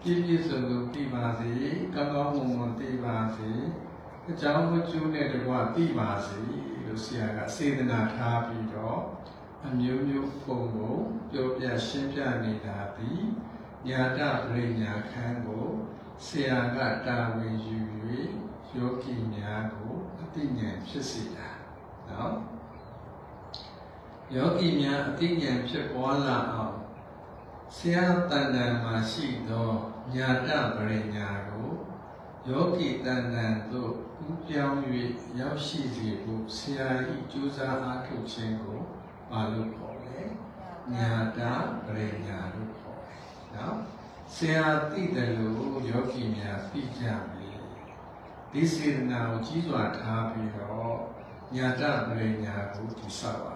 ပြည့်ပြည့်စုံစုံပြပါစေကောင်းကောင်းမွန်မွန်ပြပါစေအကြောင်းအကျိုးနဲ့တကွပြပါစေလို့ဆရာကစေတနာထားပြီးတော့အမျိုးမျိုးပုံကိုပြောပြရှင်းပြနေတာဒီညာတာပရိညာခန်းကိုဆရာကတာဝန်ယူ၍ယောဂီများကိုအသိဉာဏ်ဖြစ်စေတာနော်ယောဂီများအသိဉာဏ်ဖြစ်ပွားလာအောင် ဆရာတန်တန်မှာရှိသောညာတပရိညာကိုယောဂီတန်တန်သို့ဥပြောင်း၍ရောက်ရှိစေဖို့ဆရာ၏ကြိုးစားအားထုတ်ခြင်းကိုပါလို့ခေါ်တယ်ညာတပရိညာလို့ခေါ်တယ်နော်ဆရာသိတယ်လို့ယောဂီများသိကြမယ်ဒီစေတနာကိုကြီးစွာထားပြီးတော့ညာတပရိညာကိုတည်ဆောက်ပါတယ်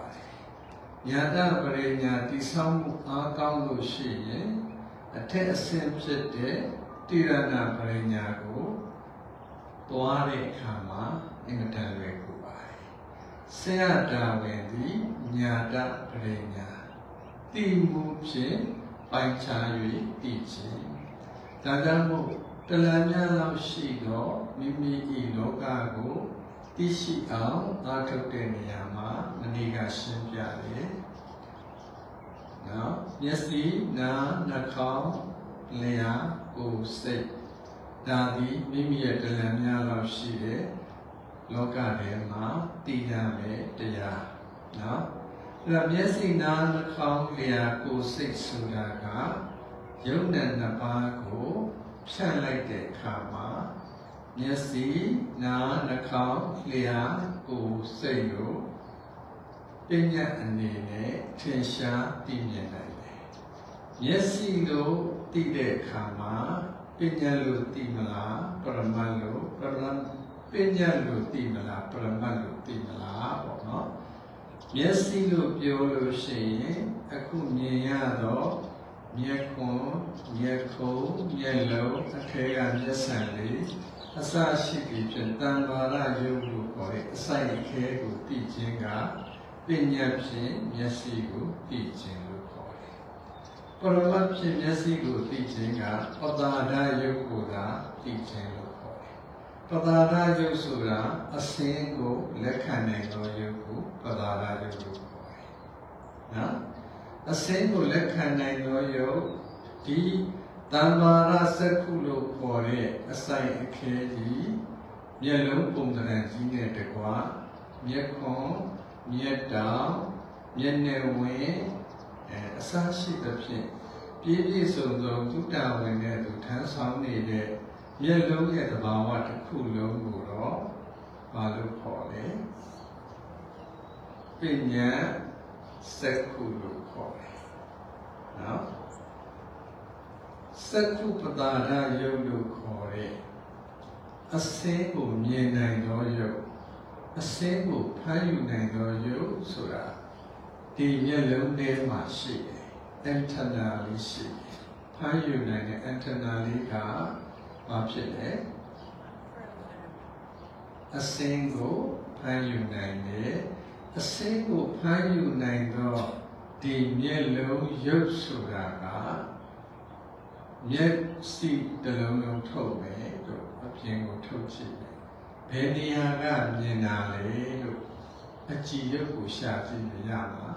ညာတပရိညာတည်ဆောက်မှုအားကောင်းလို့ရှိရင်အထက်အဆင့်ဖြစ်တဲ့တိရဏပရိညာကိုသွားတဲ့အခါမှာအင်္ဂတန်ရွယ်ကိုပါတယ်ဆရာတာဝင်သည်ညာတပရိညာတည်မှုဖြင့်ပိုင်ခြား၍တည်ခြင်းဒါကြောင့်မို့တလန်များလောက်ရှိတော့မိမိဤလောကကို သိရှိအောင်အားထုတ်တဲ့နေရာမှာမနေ့ကရှင်းပြတယ်။နော်မျက်စိနားနှာခေါင်းလျှာကိုယ်စိတ်ဒါသည်မိမိရဲ့တလန်များလောက်ရှိတဲ့လောကထဲမှာတည်ရမယ်တရားနော်အဲ့ဒါမျက်စိနားနှာခေါင်းလျှာကိုယ်စိတ်ဆိုတာကယုံနဲ့နှစ်ပါးကိုဖြန့်လိုက်တဲ့အခါမှာ မျက်စိနားနှာခေါင်းလျှာကိုယ်စိတ်ကိုပညာအနေနဲ့ထင်ရှားသိမြင်နိုင်တယ်မျက်စိလို့သိတဲ့အခါမှာပညာလို့သိမလားပရမတ်လို့ပရမတ်ပညာလို့သိမလားပရမတ်လို့သိမလားပေါ့နော်မျက်စိလို့ပြောလို့ရှိရင်အခုမြင်ရတော့မျက်ခွန်မျက်ခုံးမျက်လုံးအထဲကမျက်စံလေး အစရှိပြီးဖြစ်တန်ပါရယုတ်လို့ခေါ်တဲ့အစိုက်ခဲကိုသိခြင်းကပညာဖြင့်မျက်စိကိုသိခြင်းလို့ခေါ်တယ်။ပရမတ်ဖြင့်မျက်စိကိုသိခြင်းကပတာဒယုတ်ကိုသာသိခြင်းလို့ခေါ်တယ်။ပတာဒယုတ်ဆိုတာအစင်းကိုလက်ခံနိုင်သောယုတ်ကိုပတာဒယုတ်လို့ခေါ်တယ်။နော်အစင်းကိုလက်ခံနိုင်သောယုတ်ဒီ တမ္မာရစက္ခုလို့ခေါ်တဲ့အစိုက်အခဲကြီးမျက်လုံးပုံသဏ္ဍာန်ကြီးနဲ့တကွာမျက်ခွန်မျက်တောင်မျက်နှာဝင်အဲအစရှိသဖြင့်ပြည့်ပြည့်စုံစုံသုတ္တဝင်တဲ့သူထမ်းဆောင်နေတဲ့မျက်လုံးရဲ့သဘာဝတစ်ခုလုံးကိုတော့ဘာလို့ခေါ်လဲပညာစက္ခုလို့ခေါ်တယ်နော် စက္ခုပတာရယုတ်လို့ခေါ်တဲ့အစင်းကိုမြင်နိုင်သောယုတ်အစင်းကိုဖမ်းယူနိုင်သောယုတ်ဆိုတာဒီမျက်လုံးထဲမှာရှိတယ်။ antenna လေးရှိတယ်။ဖမ်းယူနိုင်တဲ့ antenna လေးကဘာဖြစ်လဲ။အစင်းကိုဖမ်းယူနိုင်တယ်။အစင်းကိုဖမ်းယူနိုင်သောဒီမျက်လုံးရုပ်ဆိုတာက မျက်စိတစ်လုံးလုံးထုတ်မယ်လို့အပြင်ကိုထုတ်ကြည့်တယ်ဘယ်နေရာကမြင်တာလဲလို့အကြည်ရုပ်ကိုရှာကြည့်မရမှာ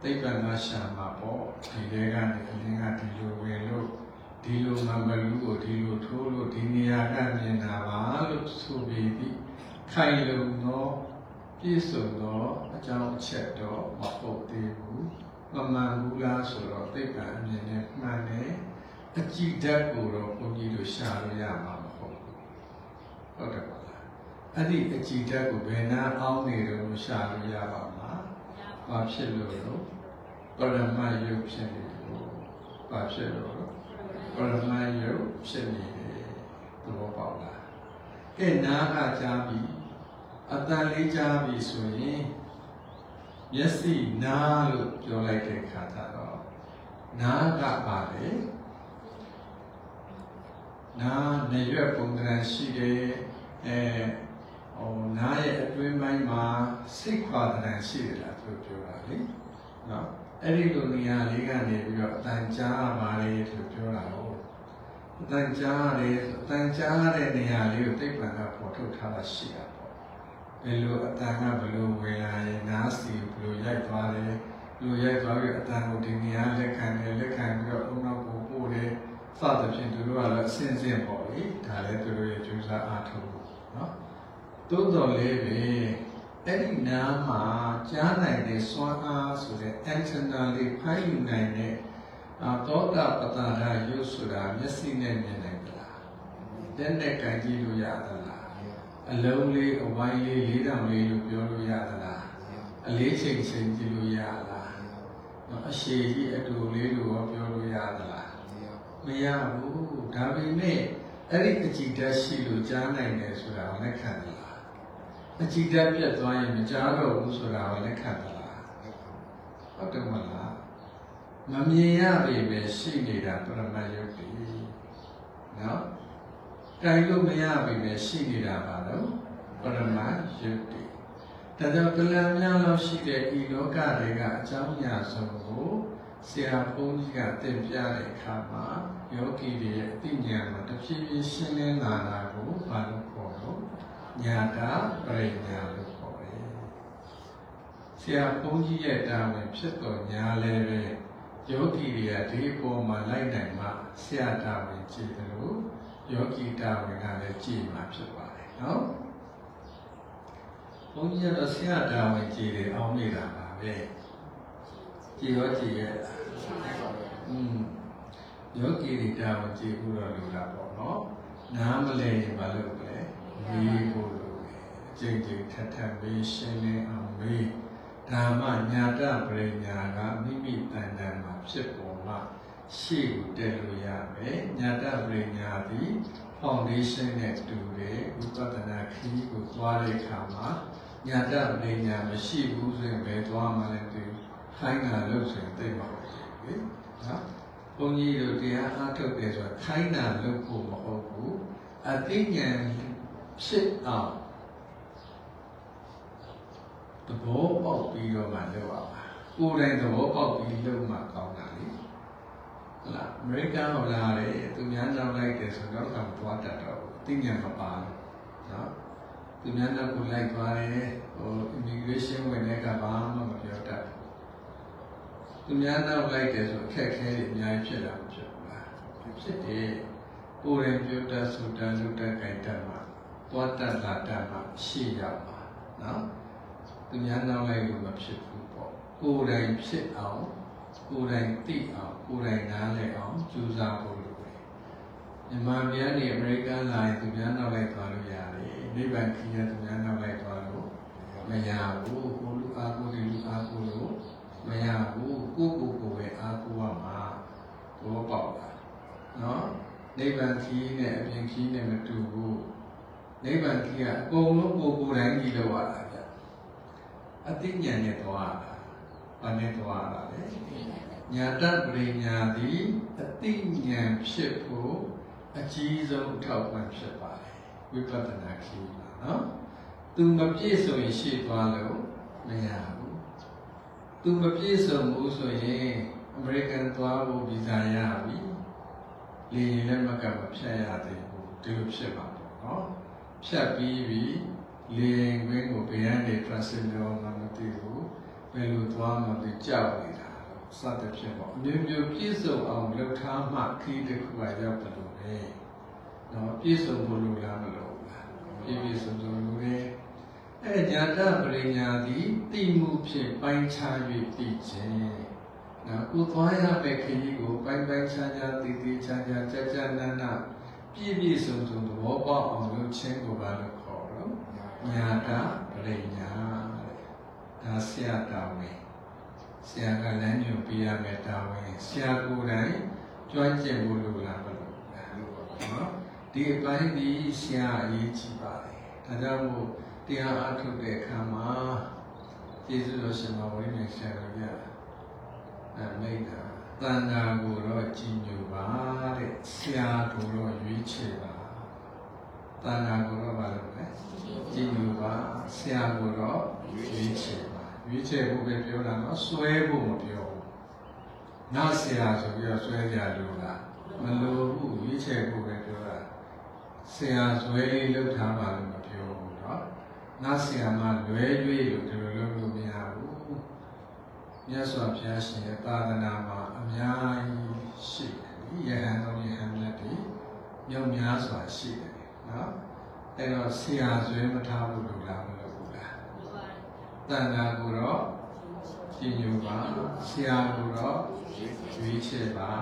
သိပ္ပံကရှာမှာပေါ့ဒီတဲကနေအလင်းကဒီလိုဝင်လို့ဒီလိုမမလူကိုဒီလိုထိုးလို့ဒီနေရာကမြင်တာပါလို့ဆိုပြီးပြီခိုင်လုံတော့ပြည့်စုံတော့အကြောင်းအချက်တော့မဟုတ်သေးဘူး မမှန်ဘူးလားဆိုတော့သိပ္ပံအမြင်နဲ့မှန်တယ်အကြည်ဓာတ်ကိုတော့ဘုန်းကြီးတို့ရှာလို့ရမှာမဟုတ်ဘူးဟုတ်တယ်ပါလားအဲ့ဒီအကြည်ဓာတ်ကိုဘယ်နာအောင်းနေတော့ရှာလို့ရပါမှာဘာဖြစ်လို့လဲပရမယုတ်ဖြစ်နေလို့ဘာဖြစ်လို့လဲပရမယုတ်ဖြစ်နေတယ်သဘောပေါက်လားကဲနာကကြားပြီအတန်လေးကြားပြီဆိုရင် မျက်စိနားလို့ပြောလိုက်တဲ့ခါကျတော့နားကပါလေနားနေရွက်ပုံသဏ္ဍာန်ရှိတယ်အဲဟိုနားရဲ့အတွင်းပိုင်းမှာစိတ်ခွာသဏ္ဍာန်ရှိတယ်လားသူပြောတာလေနော်အဲ့ဒီလိုနေရာလေးကနေပြီးတော့အတန်ကြားပါလေလို့ပြောတာဟုတ်အတန်ကြားတယ်အတန်ကြားတဲ့နေရာလေးကိုသိပ္ပံကပေါ်ထုတ်ထားတာရှိတာ ပေါ့ဘယ်လိုအတန်ကဘယ်လိုဝင်လာရင်နားစီဘယ်လိုရိုက်သွားတယ်လူရိုက်သွားပြီးအတန်ကိုဒီနေရာလက်ခံတယ်လက်ခံပြီးတော့အုံနောက်ကိုပို့တယ်စသဖြင့်သူတို့ကတော့အစင်စင်ပေါ့လေဒါလည်းသူတို့ရဲ့ကြိုးစားအားထုတ်လို့နော်သို့တော်လေးပဲအဲ့ဒီနားမှာကြားနိုင်တဲ့စွမ်းအားဆိုတဲ့ antenna လေးဖိုင်းယူနိုင်တဲ့အာသောတာပတ္တရာရုပ်ဆိုတာမျက်စိနဲ့မြင်နိုင်သလားလက်နဲ့ကြိုင်ကြည့်လို့ရသလား အလုံးလေးအဝိုင်းလေးလေးတောင်လေးလို့ပြောလို့ရသလားအလေးချိန်ချိန်ကြည့်လို့ရလားနော်အရှိကြီးအတူလေးလို့ရောပြောလို့ရသလားမရဘူးဒါပေမဲ့အဲ့ဒီအကြည့်တက်ရှိလို့ကြားနိုင်တယ်ဆိုတာကိုလက်ခံတယ်အကြည်ဓာတ်ပြတ်သွားရင်မကြားတော့ဘူးဆိုတာကိုလက်ခံသလားဟုတ်တယ်မလားမမြင်ရပေမဲ့ရှိနေတာပရမယုတ်တိနော် တိုင်လို့မရပေမဲ့ရှိနေတာပါတော့ပရမယုတ်တိဒါကြောင့်ကလမ်းများလို့ရှိတဲ့ဤလောကတွေကအကြောင်းအရာဆုံးကိုဆရာဘုန်းကြီးကသင်ပြတဲ့အခါမှာယောဂီတွေရဲ့အသိဉာဏ်မှာတဖြည်းဖြည်းရှင်းလင်းလာတာကိုဘာလို့ခေါ်လို့ညာတာပရိညာလို့ခေါ်တယ်။ဆရာဘုန်းကြီးရဲ့တာဝန်ဖြစ်တော်ညာလည်းပဲယောဂီတွေကဒီအပေါ်မှာလိုက်နိုင်မှဆရာတာဝန်ကြည့်တယ်လို့ ယောဂီတာဝန်ကလည်းကြည့်မှာဖြစ်ပါတယ်နော်။ဘုန်းကြီးကတော့ဆရာတာဝန်ကြည့်တယ်အောင်နေတာပါပဲ။ကြည့်ရောကြည့်ရဲ့။อืมယောဂီတွေတာဝန်ကြည့်ဖို့တော့လိုတာပေါ့နော်။နားမလဲရင်မလုပ်ပဲ။မေးဖို့လိုတယ်အကျင့်ကျင့်ထပ်ထပ်မေးရှင်းလင်းအောင်မေးဓမ္မညာတပရိညာကမိမိတန်တန်မှာဖြစ်ပေါ်မှ ရှေ့ကိုတက်လို့ရမယ်ညာတပရိညာသည် foundation နဲ့တူတယ်ဝိပဿနာခီးကိုသွားတဲ့အခါမှာညာတပရိညာမရှိဘူးဆိုရင်ဘယ်သွားမှလည်းသူခိုင်းတာလို့ဆိုရင်သိမှာပါလေနော်ဘုန်းကြီးတို့တရားအားထုတ်တယ်ဆိုတာခိုင်းတာလို့ဖို့မဟုတ်ဘူးအသိဉာဏ်ဖြစ်အောင်သဘောပေါက်ပြီးတော့မှလုပ်ရပါကိုယ်တိုင်သဘောပေါက်ပြီးလုပ်မှကောင်းတာလေ ဟုတ်လားအမေရိကန်ဟောလာတယ်သူများနောက်လိုက်တယ်ဆိုတော့တော့သွားတတ်တော့သိဉာဏ်မပါလို့နော်သူများနောက်ကိုလိုက်သွားတယ်ဟို immigration ဝင်တဲ့ကဘာမှမပြောတတ်ဘူးသူများနောက်လိုက်တယ်ဆိုအခက်အခဲတွေအများကြီးဖြစ်လာမှာဖြစ်ဘူးလားဖြစ်တယ်ကိုယ်တိုင်ပြောတတ်ဆိုတတ်လုပ်တတ်ကြိုက်တတ်မှာသွားတတ်လာတတ်မှာရှေ့ရောက်မှာနော်သူများနောက်လိုက်လို့မဖြစ်ဘူးပေါ့ကိုယ်တိုင်ဖြစ်အောင် ကိုယ်တိုင်သိအောင်ကိုယ်တိုင်နားလည်အောင်ကြိုးစားဖို့လိုတယ်မြန်မာပြည်နေအမေရိကန်လာရင်သူများနောက်လိုက်သွားလို့ရတယ်နိဗ္ဗာန်ခီးရသူများနောက်လိုက်သွားလို့မရဘူးကိုလူအားကိုလူအားကိုလို့မရဘူးကိုကိုကိုပဲအားကိုရမှာဘောပေါက်တာနော်နိဗ္ဗာန်ခီးနဲ့အပြင်ခီးနဲ့မတူဘူးနိဗ္ဗာန်ခီးကအကုန်လုံးကိုကိုယ်တိုင်ကြီးလို့ရတာဗျအသိဉာဏ်နဲ့သွားတာ ဘာနဲ့သွားတာလဲညာတပရိညာသည်အသိဉာဏ်ဖြစ်ဖို့အကြီးဆုံးအထောက်အပံ့ဖြစ်ပါတယ်ဝိပဿနာခီးပါနော်သူမပြည့်စုံရင်ရှေ့သွားလို့မရဘူးသူမပြည့်စုံဘူးဆိုရင်အမေရိကန်သွားဖို့ဗီဇာရပြီလေရင်လည်းမကမဖြတ်ရသေးဘူးဒီလိုဖြစ်ပါတော့နော်ဖြတ်ပြီးပြီလေရင်ကွင်းကိုဘယ်ကနေ transit လုပ်မှမသိဘူး ဘယ်လိုသွားမှမကြောက်နေတာစသဖြင့်ပေါ့အမျိုးမျိုးပြည့်စုံအောင်လုပ်ထားမှခီးတစ်ခုကရောက်တယ်လို့ပဲနော်ပြည့်စုံဖို့လိုလားမလို့လားပြည့်ပြည့်စုံစုံလိုတယ်အဲညာတပရိညာသည်တိမှုဖြင့်ပိုင်းခြား၍တည်ခြင်းနော်ကိုသွားရမယ့်ခရီးကိုပိုင်းပိုင်းခြားခြားတည်တည်ခြားခြားကြကြနနပြည့်ပြည့်စုံစုံသဘောပေါက်အောင်လုပ်ခြင်းကိုပါလို့ခေါ်တော့ညာတပရိညာတဲ့ ဒါဆရာတော်ဝင်ဆရာကလမ်းညွှန်ပေးရမယ့်တာဝန်ဆရာကိုယ်တိုင်ကြွမ်းကျင်ဖို့လိုလားမလို့လားနော်ဒီအပိုင်းဒီဆရာအရေးကြီးပါတယ်ဒါကြောင့်မို့တရားအားထုတ်တဲ့အခါမှာကျေးဇူးတော်ရှင်မဝိညာဉ်ဆရာတော်ရအမိတ်တာတန်ခါကိုတော့ကြည်ညိုပါတဲ့ဆရာကိုတော့ရွေးချယ်ပါတန်ခါကိုတော့မလုပ်နဲ့ကြည်ညိုပါဆရာကိုတော့ရွေးချယ်ပါ ရွေးချယ်ဖို့ပဲပြောတာနော်ဆွဲဖို့မပြောဘူး။နားဆရာဆိုပြီးတော့ဆွဲကြလို့လားမလိုဘူးရွေးချယ်ဖို့ပဲပြောတာ။ဆရာဆွဲလောက်ထားပါလို့မပြောဘူးနော်။နားဆရာမှလွဲလွဲလို့ဒီလိုလုပ်လို့မရဘူး။မြတ်စွာဘုရားရှင်ရဲ့သာသနာမှာအများကြီးရှိတယ်။ယဟန်တော်ယဟန်မြတ်တွေမြောက်များစွာရှိတယ်နော်။အဲ့တော့ဆရာဆွဲမထားဘူးလို့လား တန်ခါကိုတော့ကြည်ညိုပါဆရာကိုတော့ရွေးချယ်ပါ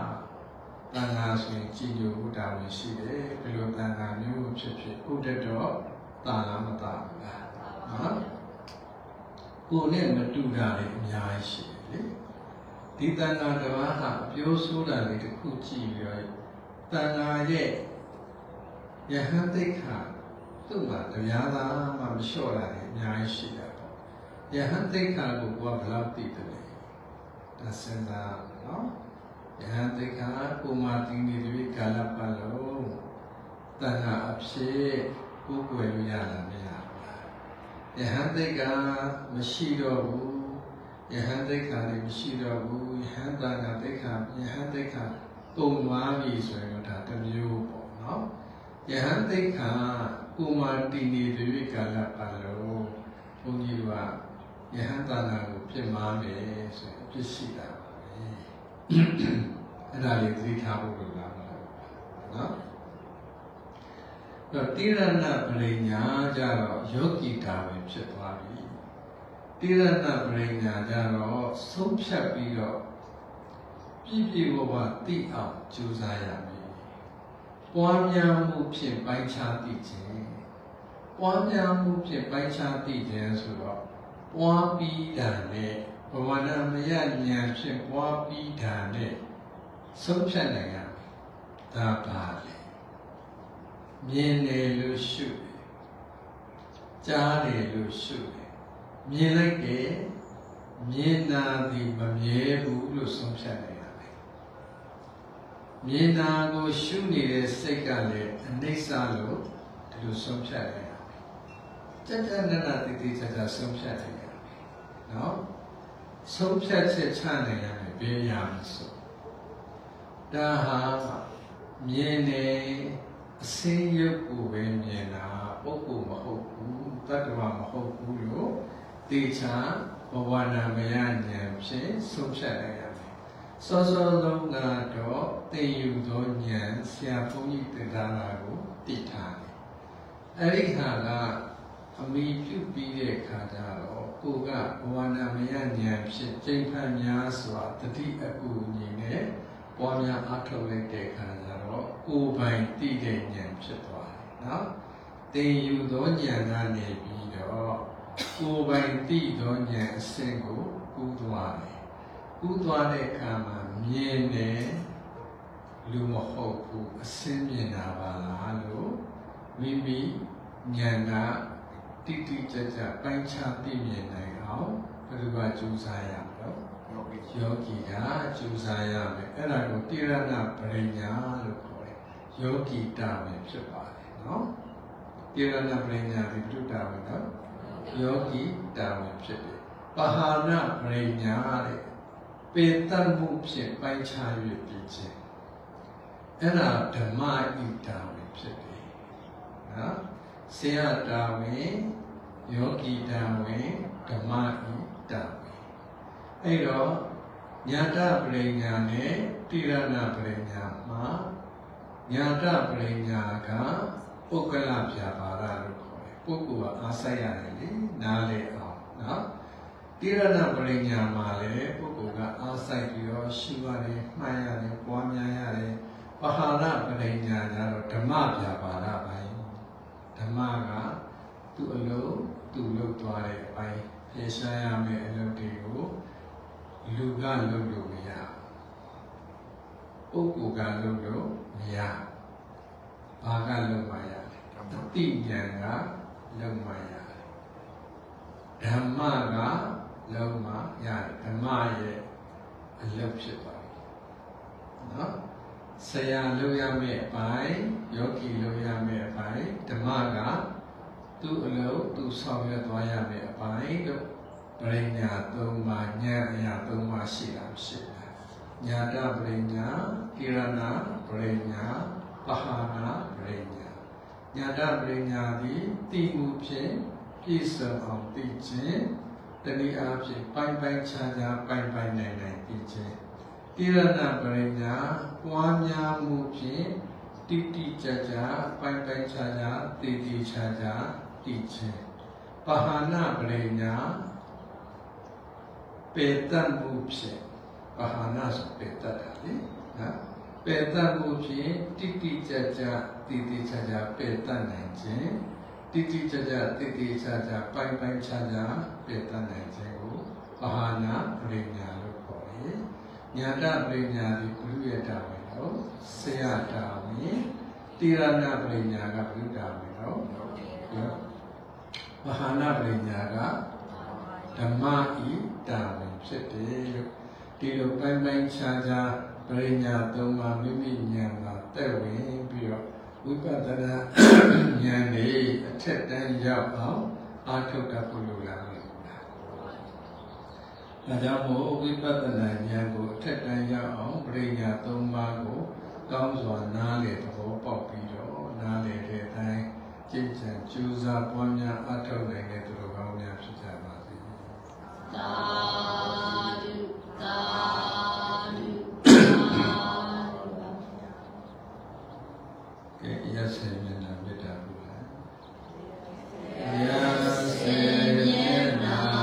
တန်ခါဆိုရင်ကြည်ညိုမှုတာဝန်ရှိတယ်ဘယ်လိုတန်ခါမျိုးဖြစ်ဖြစ်ဥဒ္ဒတော့တာလားမတာဘူးလားနော်ကိုယ်နဲ့မတူတာတွေအများကြီးရှိတယ်လေဒီတန်ခါတစ်ပါးဟာအပြောဆိုးတာတွေတစ်ခုကြည့်ပြီးတော့တန်ခါရဲ့ယဟန်တိတ်ခါသူ့မှာတရားသားမှမလျှော့တာတွေအများကြီးရှိတာပေါ့ ယဟန်တိတ်ခါကိုကိုယ်ကဘယ်လောက်သိတယ်လဲဒါစဉ်းစားနော်ယဟန်တိတ်ခါကိုမာတင်းနေပြီကာလပတ်လုံးတန်ခါအဖြစ်ကိုယ်ကိုယ်လို့ရတာမရဘူးယဟန်တိတ်ကမရှိတော့ဘူးယဟန်တိတ်ခါလည်းမရှိတော့ဘူးယဟန်တန်ခါတိတ်ခါယဟန်တိတ်ခါပုံသွားပြီဆိုရင်တော့ဒါတစ်မျိုးပေါ့နော်ယဟန်တိတ်ခါကိုမာတည်နေတဲ့ကာလပတ်လုံးဘုန်းကြီးက ယဟန်တန်ခါကိုပြစ်မှားမယ်ဆိုရင်ပြစ်ရှိတာပါပဲအဲ့ဒါလေးသတိထားဖို့လိုလားမလားနော်တော့တိရဏပရိညာကြတော့ယောဂီတာဝင်ဖြစ်သွားပြီတိရဏပရိညာကြတော့ဆုံးဖြတ်ပြီးတော့ပြည့်ပြည့်ဝဝသိအောင်ကြိုးစားရမယ်ပွားများမှုဖြင့်ပိုင်းခြားသိခြင်းပွားများမှုဖြင့်ပိုင်းခြားသိခြင်းဆိုတော့ ပွားပြီးတာနဲ့ဘဝနာမယဉာဏ်ဖြင့်ပွားပြီးတာနဲ့ဆုံးဖြတ်နိုင်ရမယ်ဒါပါလေမြင်တယ်လို့ရှုတယ်ကြားတယ်လို့ရှုတယ်မြင်လိုက်တယ်မြင်တာဒီမမြဲဘူးလို့ဆုံးဖြတ်နိုင်ရတယ်မြင်တာကိုရှုနေတဲ့စိတ်ကလည်းအနိစ္စလို့ဒီလိုဆုံးဖြတ်နိုင်ရတယ်ကြကြနနတိတိကျကျဆုံးဖြတ်နိုင်ရတယ် နော်ဆုံးဖြတ်ချက်ချနိုင်ရတယ်ဘယ်ရမဆိုဒါဟာမြင်တယ်အစင်းရုပ်ကိုပဲမြင်တာပုဂ္ဂိုလ်မဟုတ်ဘူးတတ္တဝါမဟုတ်ဘူးလို့တေချာဘဝနာမယဉာဏ်ဖြင့်ဆုံးဖြတ်လိုက်ရမယ်စောစောလုံးကတော့သိယူသောဉာဏ်ဆရာဘုန်းကြီးတရားလာကိုသိထားတယ်အဲ့ဒီခါကအမိပြုပြီးတဲ့ခါကျတော့ ကိုကဘဝနာမယဉာဏ်ဖြင့်ကျင့်ဖန်များစွာတတိအကူအညီနဲ့ပွားများအားထုတ်လိုက်တဲ့ခါကျတော့ကိုယ်ပိုင်တည်တဲ့ဉာဏ်ဖြစ်သွားတယ်နော်သင်ယူသောဉာဏ်ကနေပြီးတော့ကိုယ်ပိုင်တည်သောဉာဏ်အစဉ်ကိုကူးသွားတယ်ကူးသွားတဲ့အခါမှာမြင်တယ်လူမဟုတ်ဘူးအစဉ်မြင်တာပါလားလို့မိမိဉာဏ်က တိတိကျကျပိုင်းခြားသိမြင်နိုင်အောင်ဘယ်လိုကကြိုးစားရမလဲယောဂီကကြိုးစားရမယ်အဲ့ဒါကိုတိရဏပရိညာလို့ခေါ်တယ်ယောဂီတာမယ်ဖြစ်ပါတယ်နော်တိရဏပရိညာဒီပြုတာမယ်နော်ယောဂီတာမယ်ဖြစ်တယ်ပဟာရပရိညာတဲ့ပေတတ်မှုဖြင့်ပိုင်းခြား၍ပြီးခြင်းအဲ့ဒါဓမ္မဣတာမယ်ဖြစ်တယ်နော် ဆရာတာဝင်ယောဂီတံဝေဓမ္မဤတံဝေအဲ့တော့ညာတပရိညာနဲ့တိရဏပရိညာမှာညာတပရိညာကပုဂ္ဂလပြပါဒလို့ခေါ်တယ်ပုဂ္ဂိုလ်ကအားဆိုင်ရတယ်လေနားလေအောင်နော်တိရဏပရိညာမှာလည်းပုဂ္ဂိုလ်ကအားဆိုင်ပြီးတော့ရှိရတယ်မှန်ရတယ်ပွားများရတယ်ပဟာရပရိညာကျတော့ဓမ္မပြပါဒပိုင်း ဓမ္မကသူ့အလုံးသူ့လုပ်သွားတဲ့အပိုင်းပြေရှားရမယ့်အလုပ်တွေကိုလူကလုပ်လို့မရပုဂ္ဂိုလ်ကလုပ်လို့မရဘာကလုပ်မှရလဲတိဉာဏ်ကလုပ်မှရတယ်ဓမ္မကလုပ်မှရတယ်ဓမ္မရဲ့အလုပ်ဖြစ်သွားပြီနော် ဆရာလုပ်ရမယ့်အပိုင်းယောဂီလုပ်ရမယ့်အပိုင်းဓမ္မကသူ့အလုပ်သူဆောင်ရွက်သွားရမယ့်အပိုင်းတို့ပရိညာ၃ပါးဉာဏ်အရာ၃ပါးရှိတာရှိတယ်ညာတပရိညာကိရဏပရိညာပဟာနာပရိညာညာတပရိညာသည်တည်မှုဖြင့်ပြည့်စုံအောင်သိခြင်းတနည်းအားဖြင့်ပိုင်းပိုင်းခြားခြားပိုင်းပိုင်းနိုင်နိုင်သိခြင်း တိရဏပရိညာပွားများမှုဖြင့်တိတိကျကျပိုင်းပိုင်းခြားခြားသိသိခြားခြားသိခြင်းပဟာနာပရိညာပေတတ်မှုဖြင့်ပဟာနာဆိုပေတတ်တာလေနော်ပေတတ်မှုဖြင့်တိတိကျကျသိသိခြားခြားပေတတ်နိုင်ခြင်းတိတိကျကျသိသိခြားခြားပိုင်းပိုင်းခြားခြားပေတတ်နိုင်ခြင်းကိုပဟာနာပရိညာလို့ခေါ်တယ် ညာတပရိညာဒီဘုရတာဝင်တော့ဆရာတာဝင်တိရဏပရိညာကဘုတာဝင်တော့မဟာနာပရိညာကဓမ္မဤတာဝင်ဖြစ်တယ်လို့ဒီလိုပိုင်းပိုင်းခြားခြားပရိညာသုံးပါးမိမိဉာဏ်မှာတက်ဝင်ပြီးတော့ဝိပဿနာဉာဏ်လေးအထက်တန်းရောက်အောင်အားထုတ်တတ်ဖို့လိုလားလို့ဒါ ကြောင့်မို့ဝိပဿနာဉာဏ်ကိုအထက်တန်းရောက်အောင်ပရိညာသုံးပါးကိုကောင်းစွာနားလည်သဘောပေါက်ပြီးတော့နားလည်တဲ့အတိုင်းကျင့်ကြံကြိုးစားပွားများအားထုတ်နိုင်တဲ့သူတော်ကောင်းများဖြစ်ကြပါစေ။သာဓုသာဓုသာဓုကဲရစေမျက်နှာမေတ္တာပြုလိုက်ယစေမျက်နာ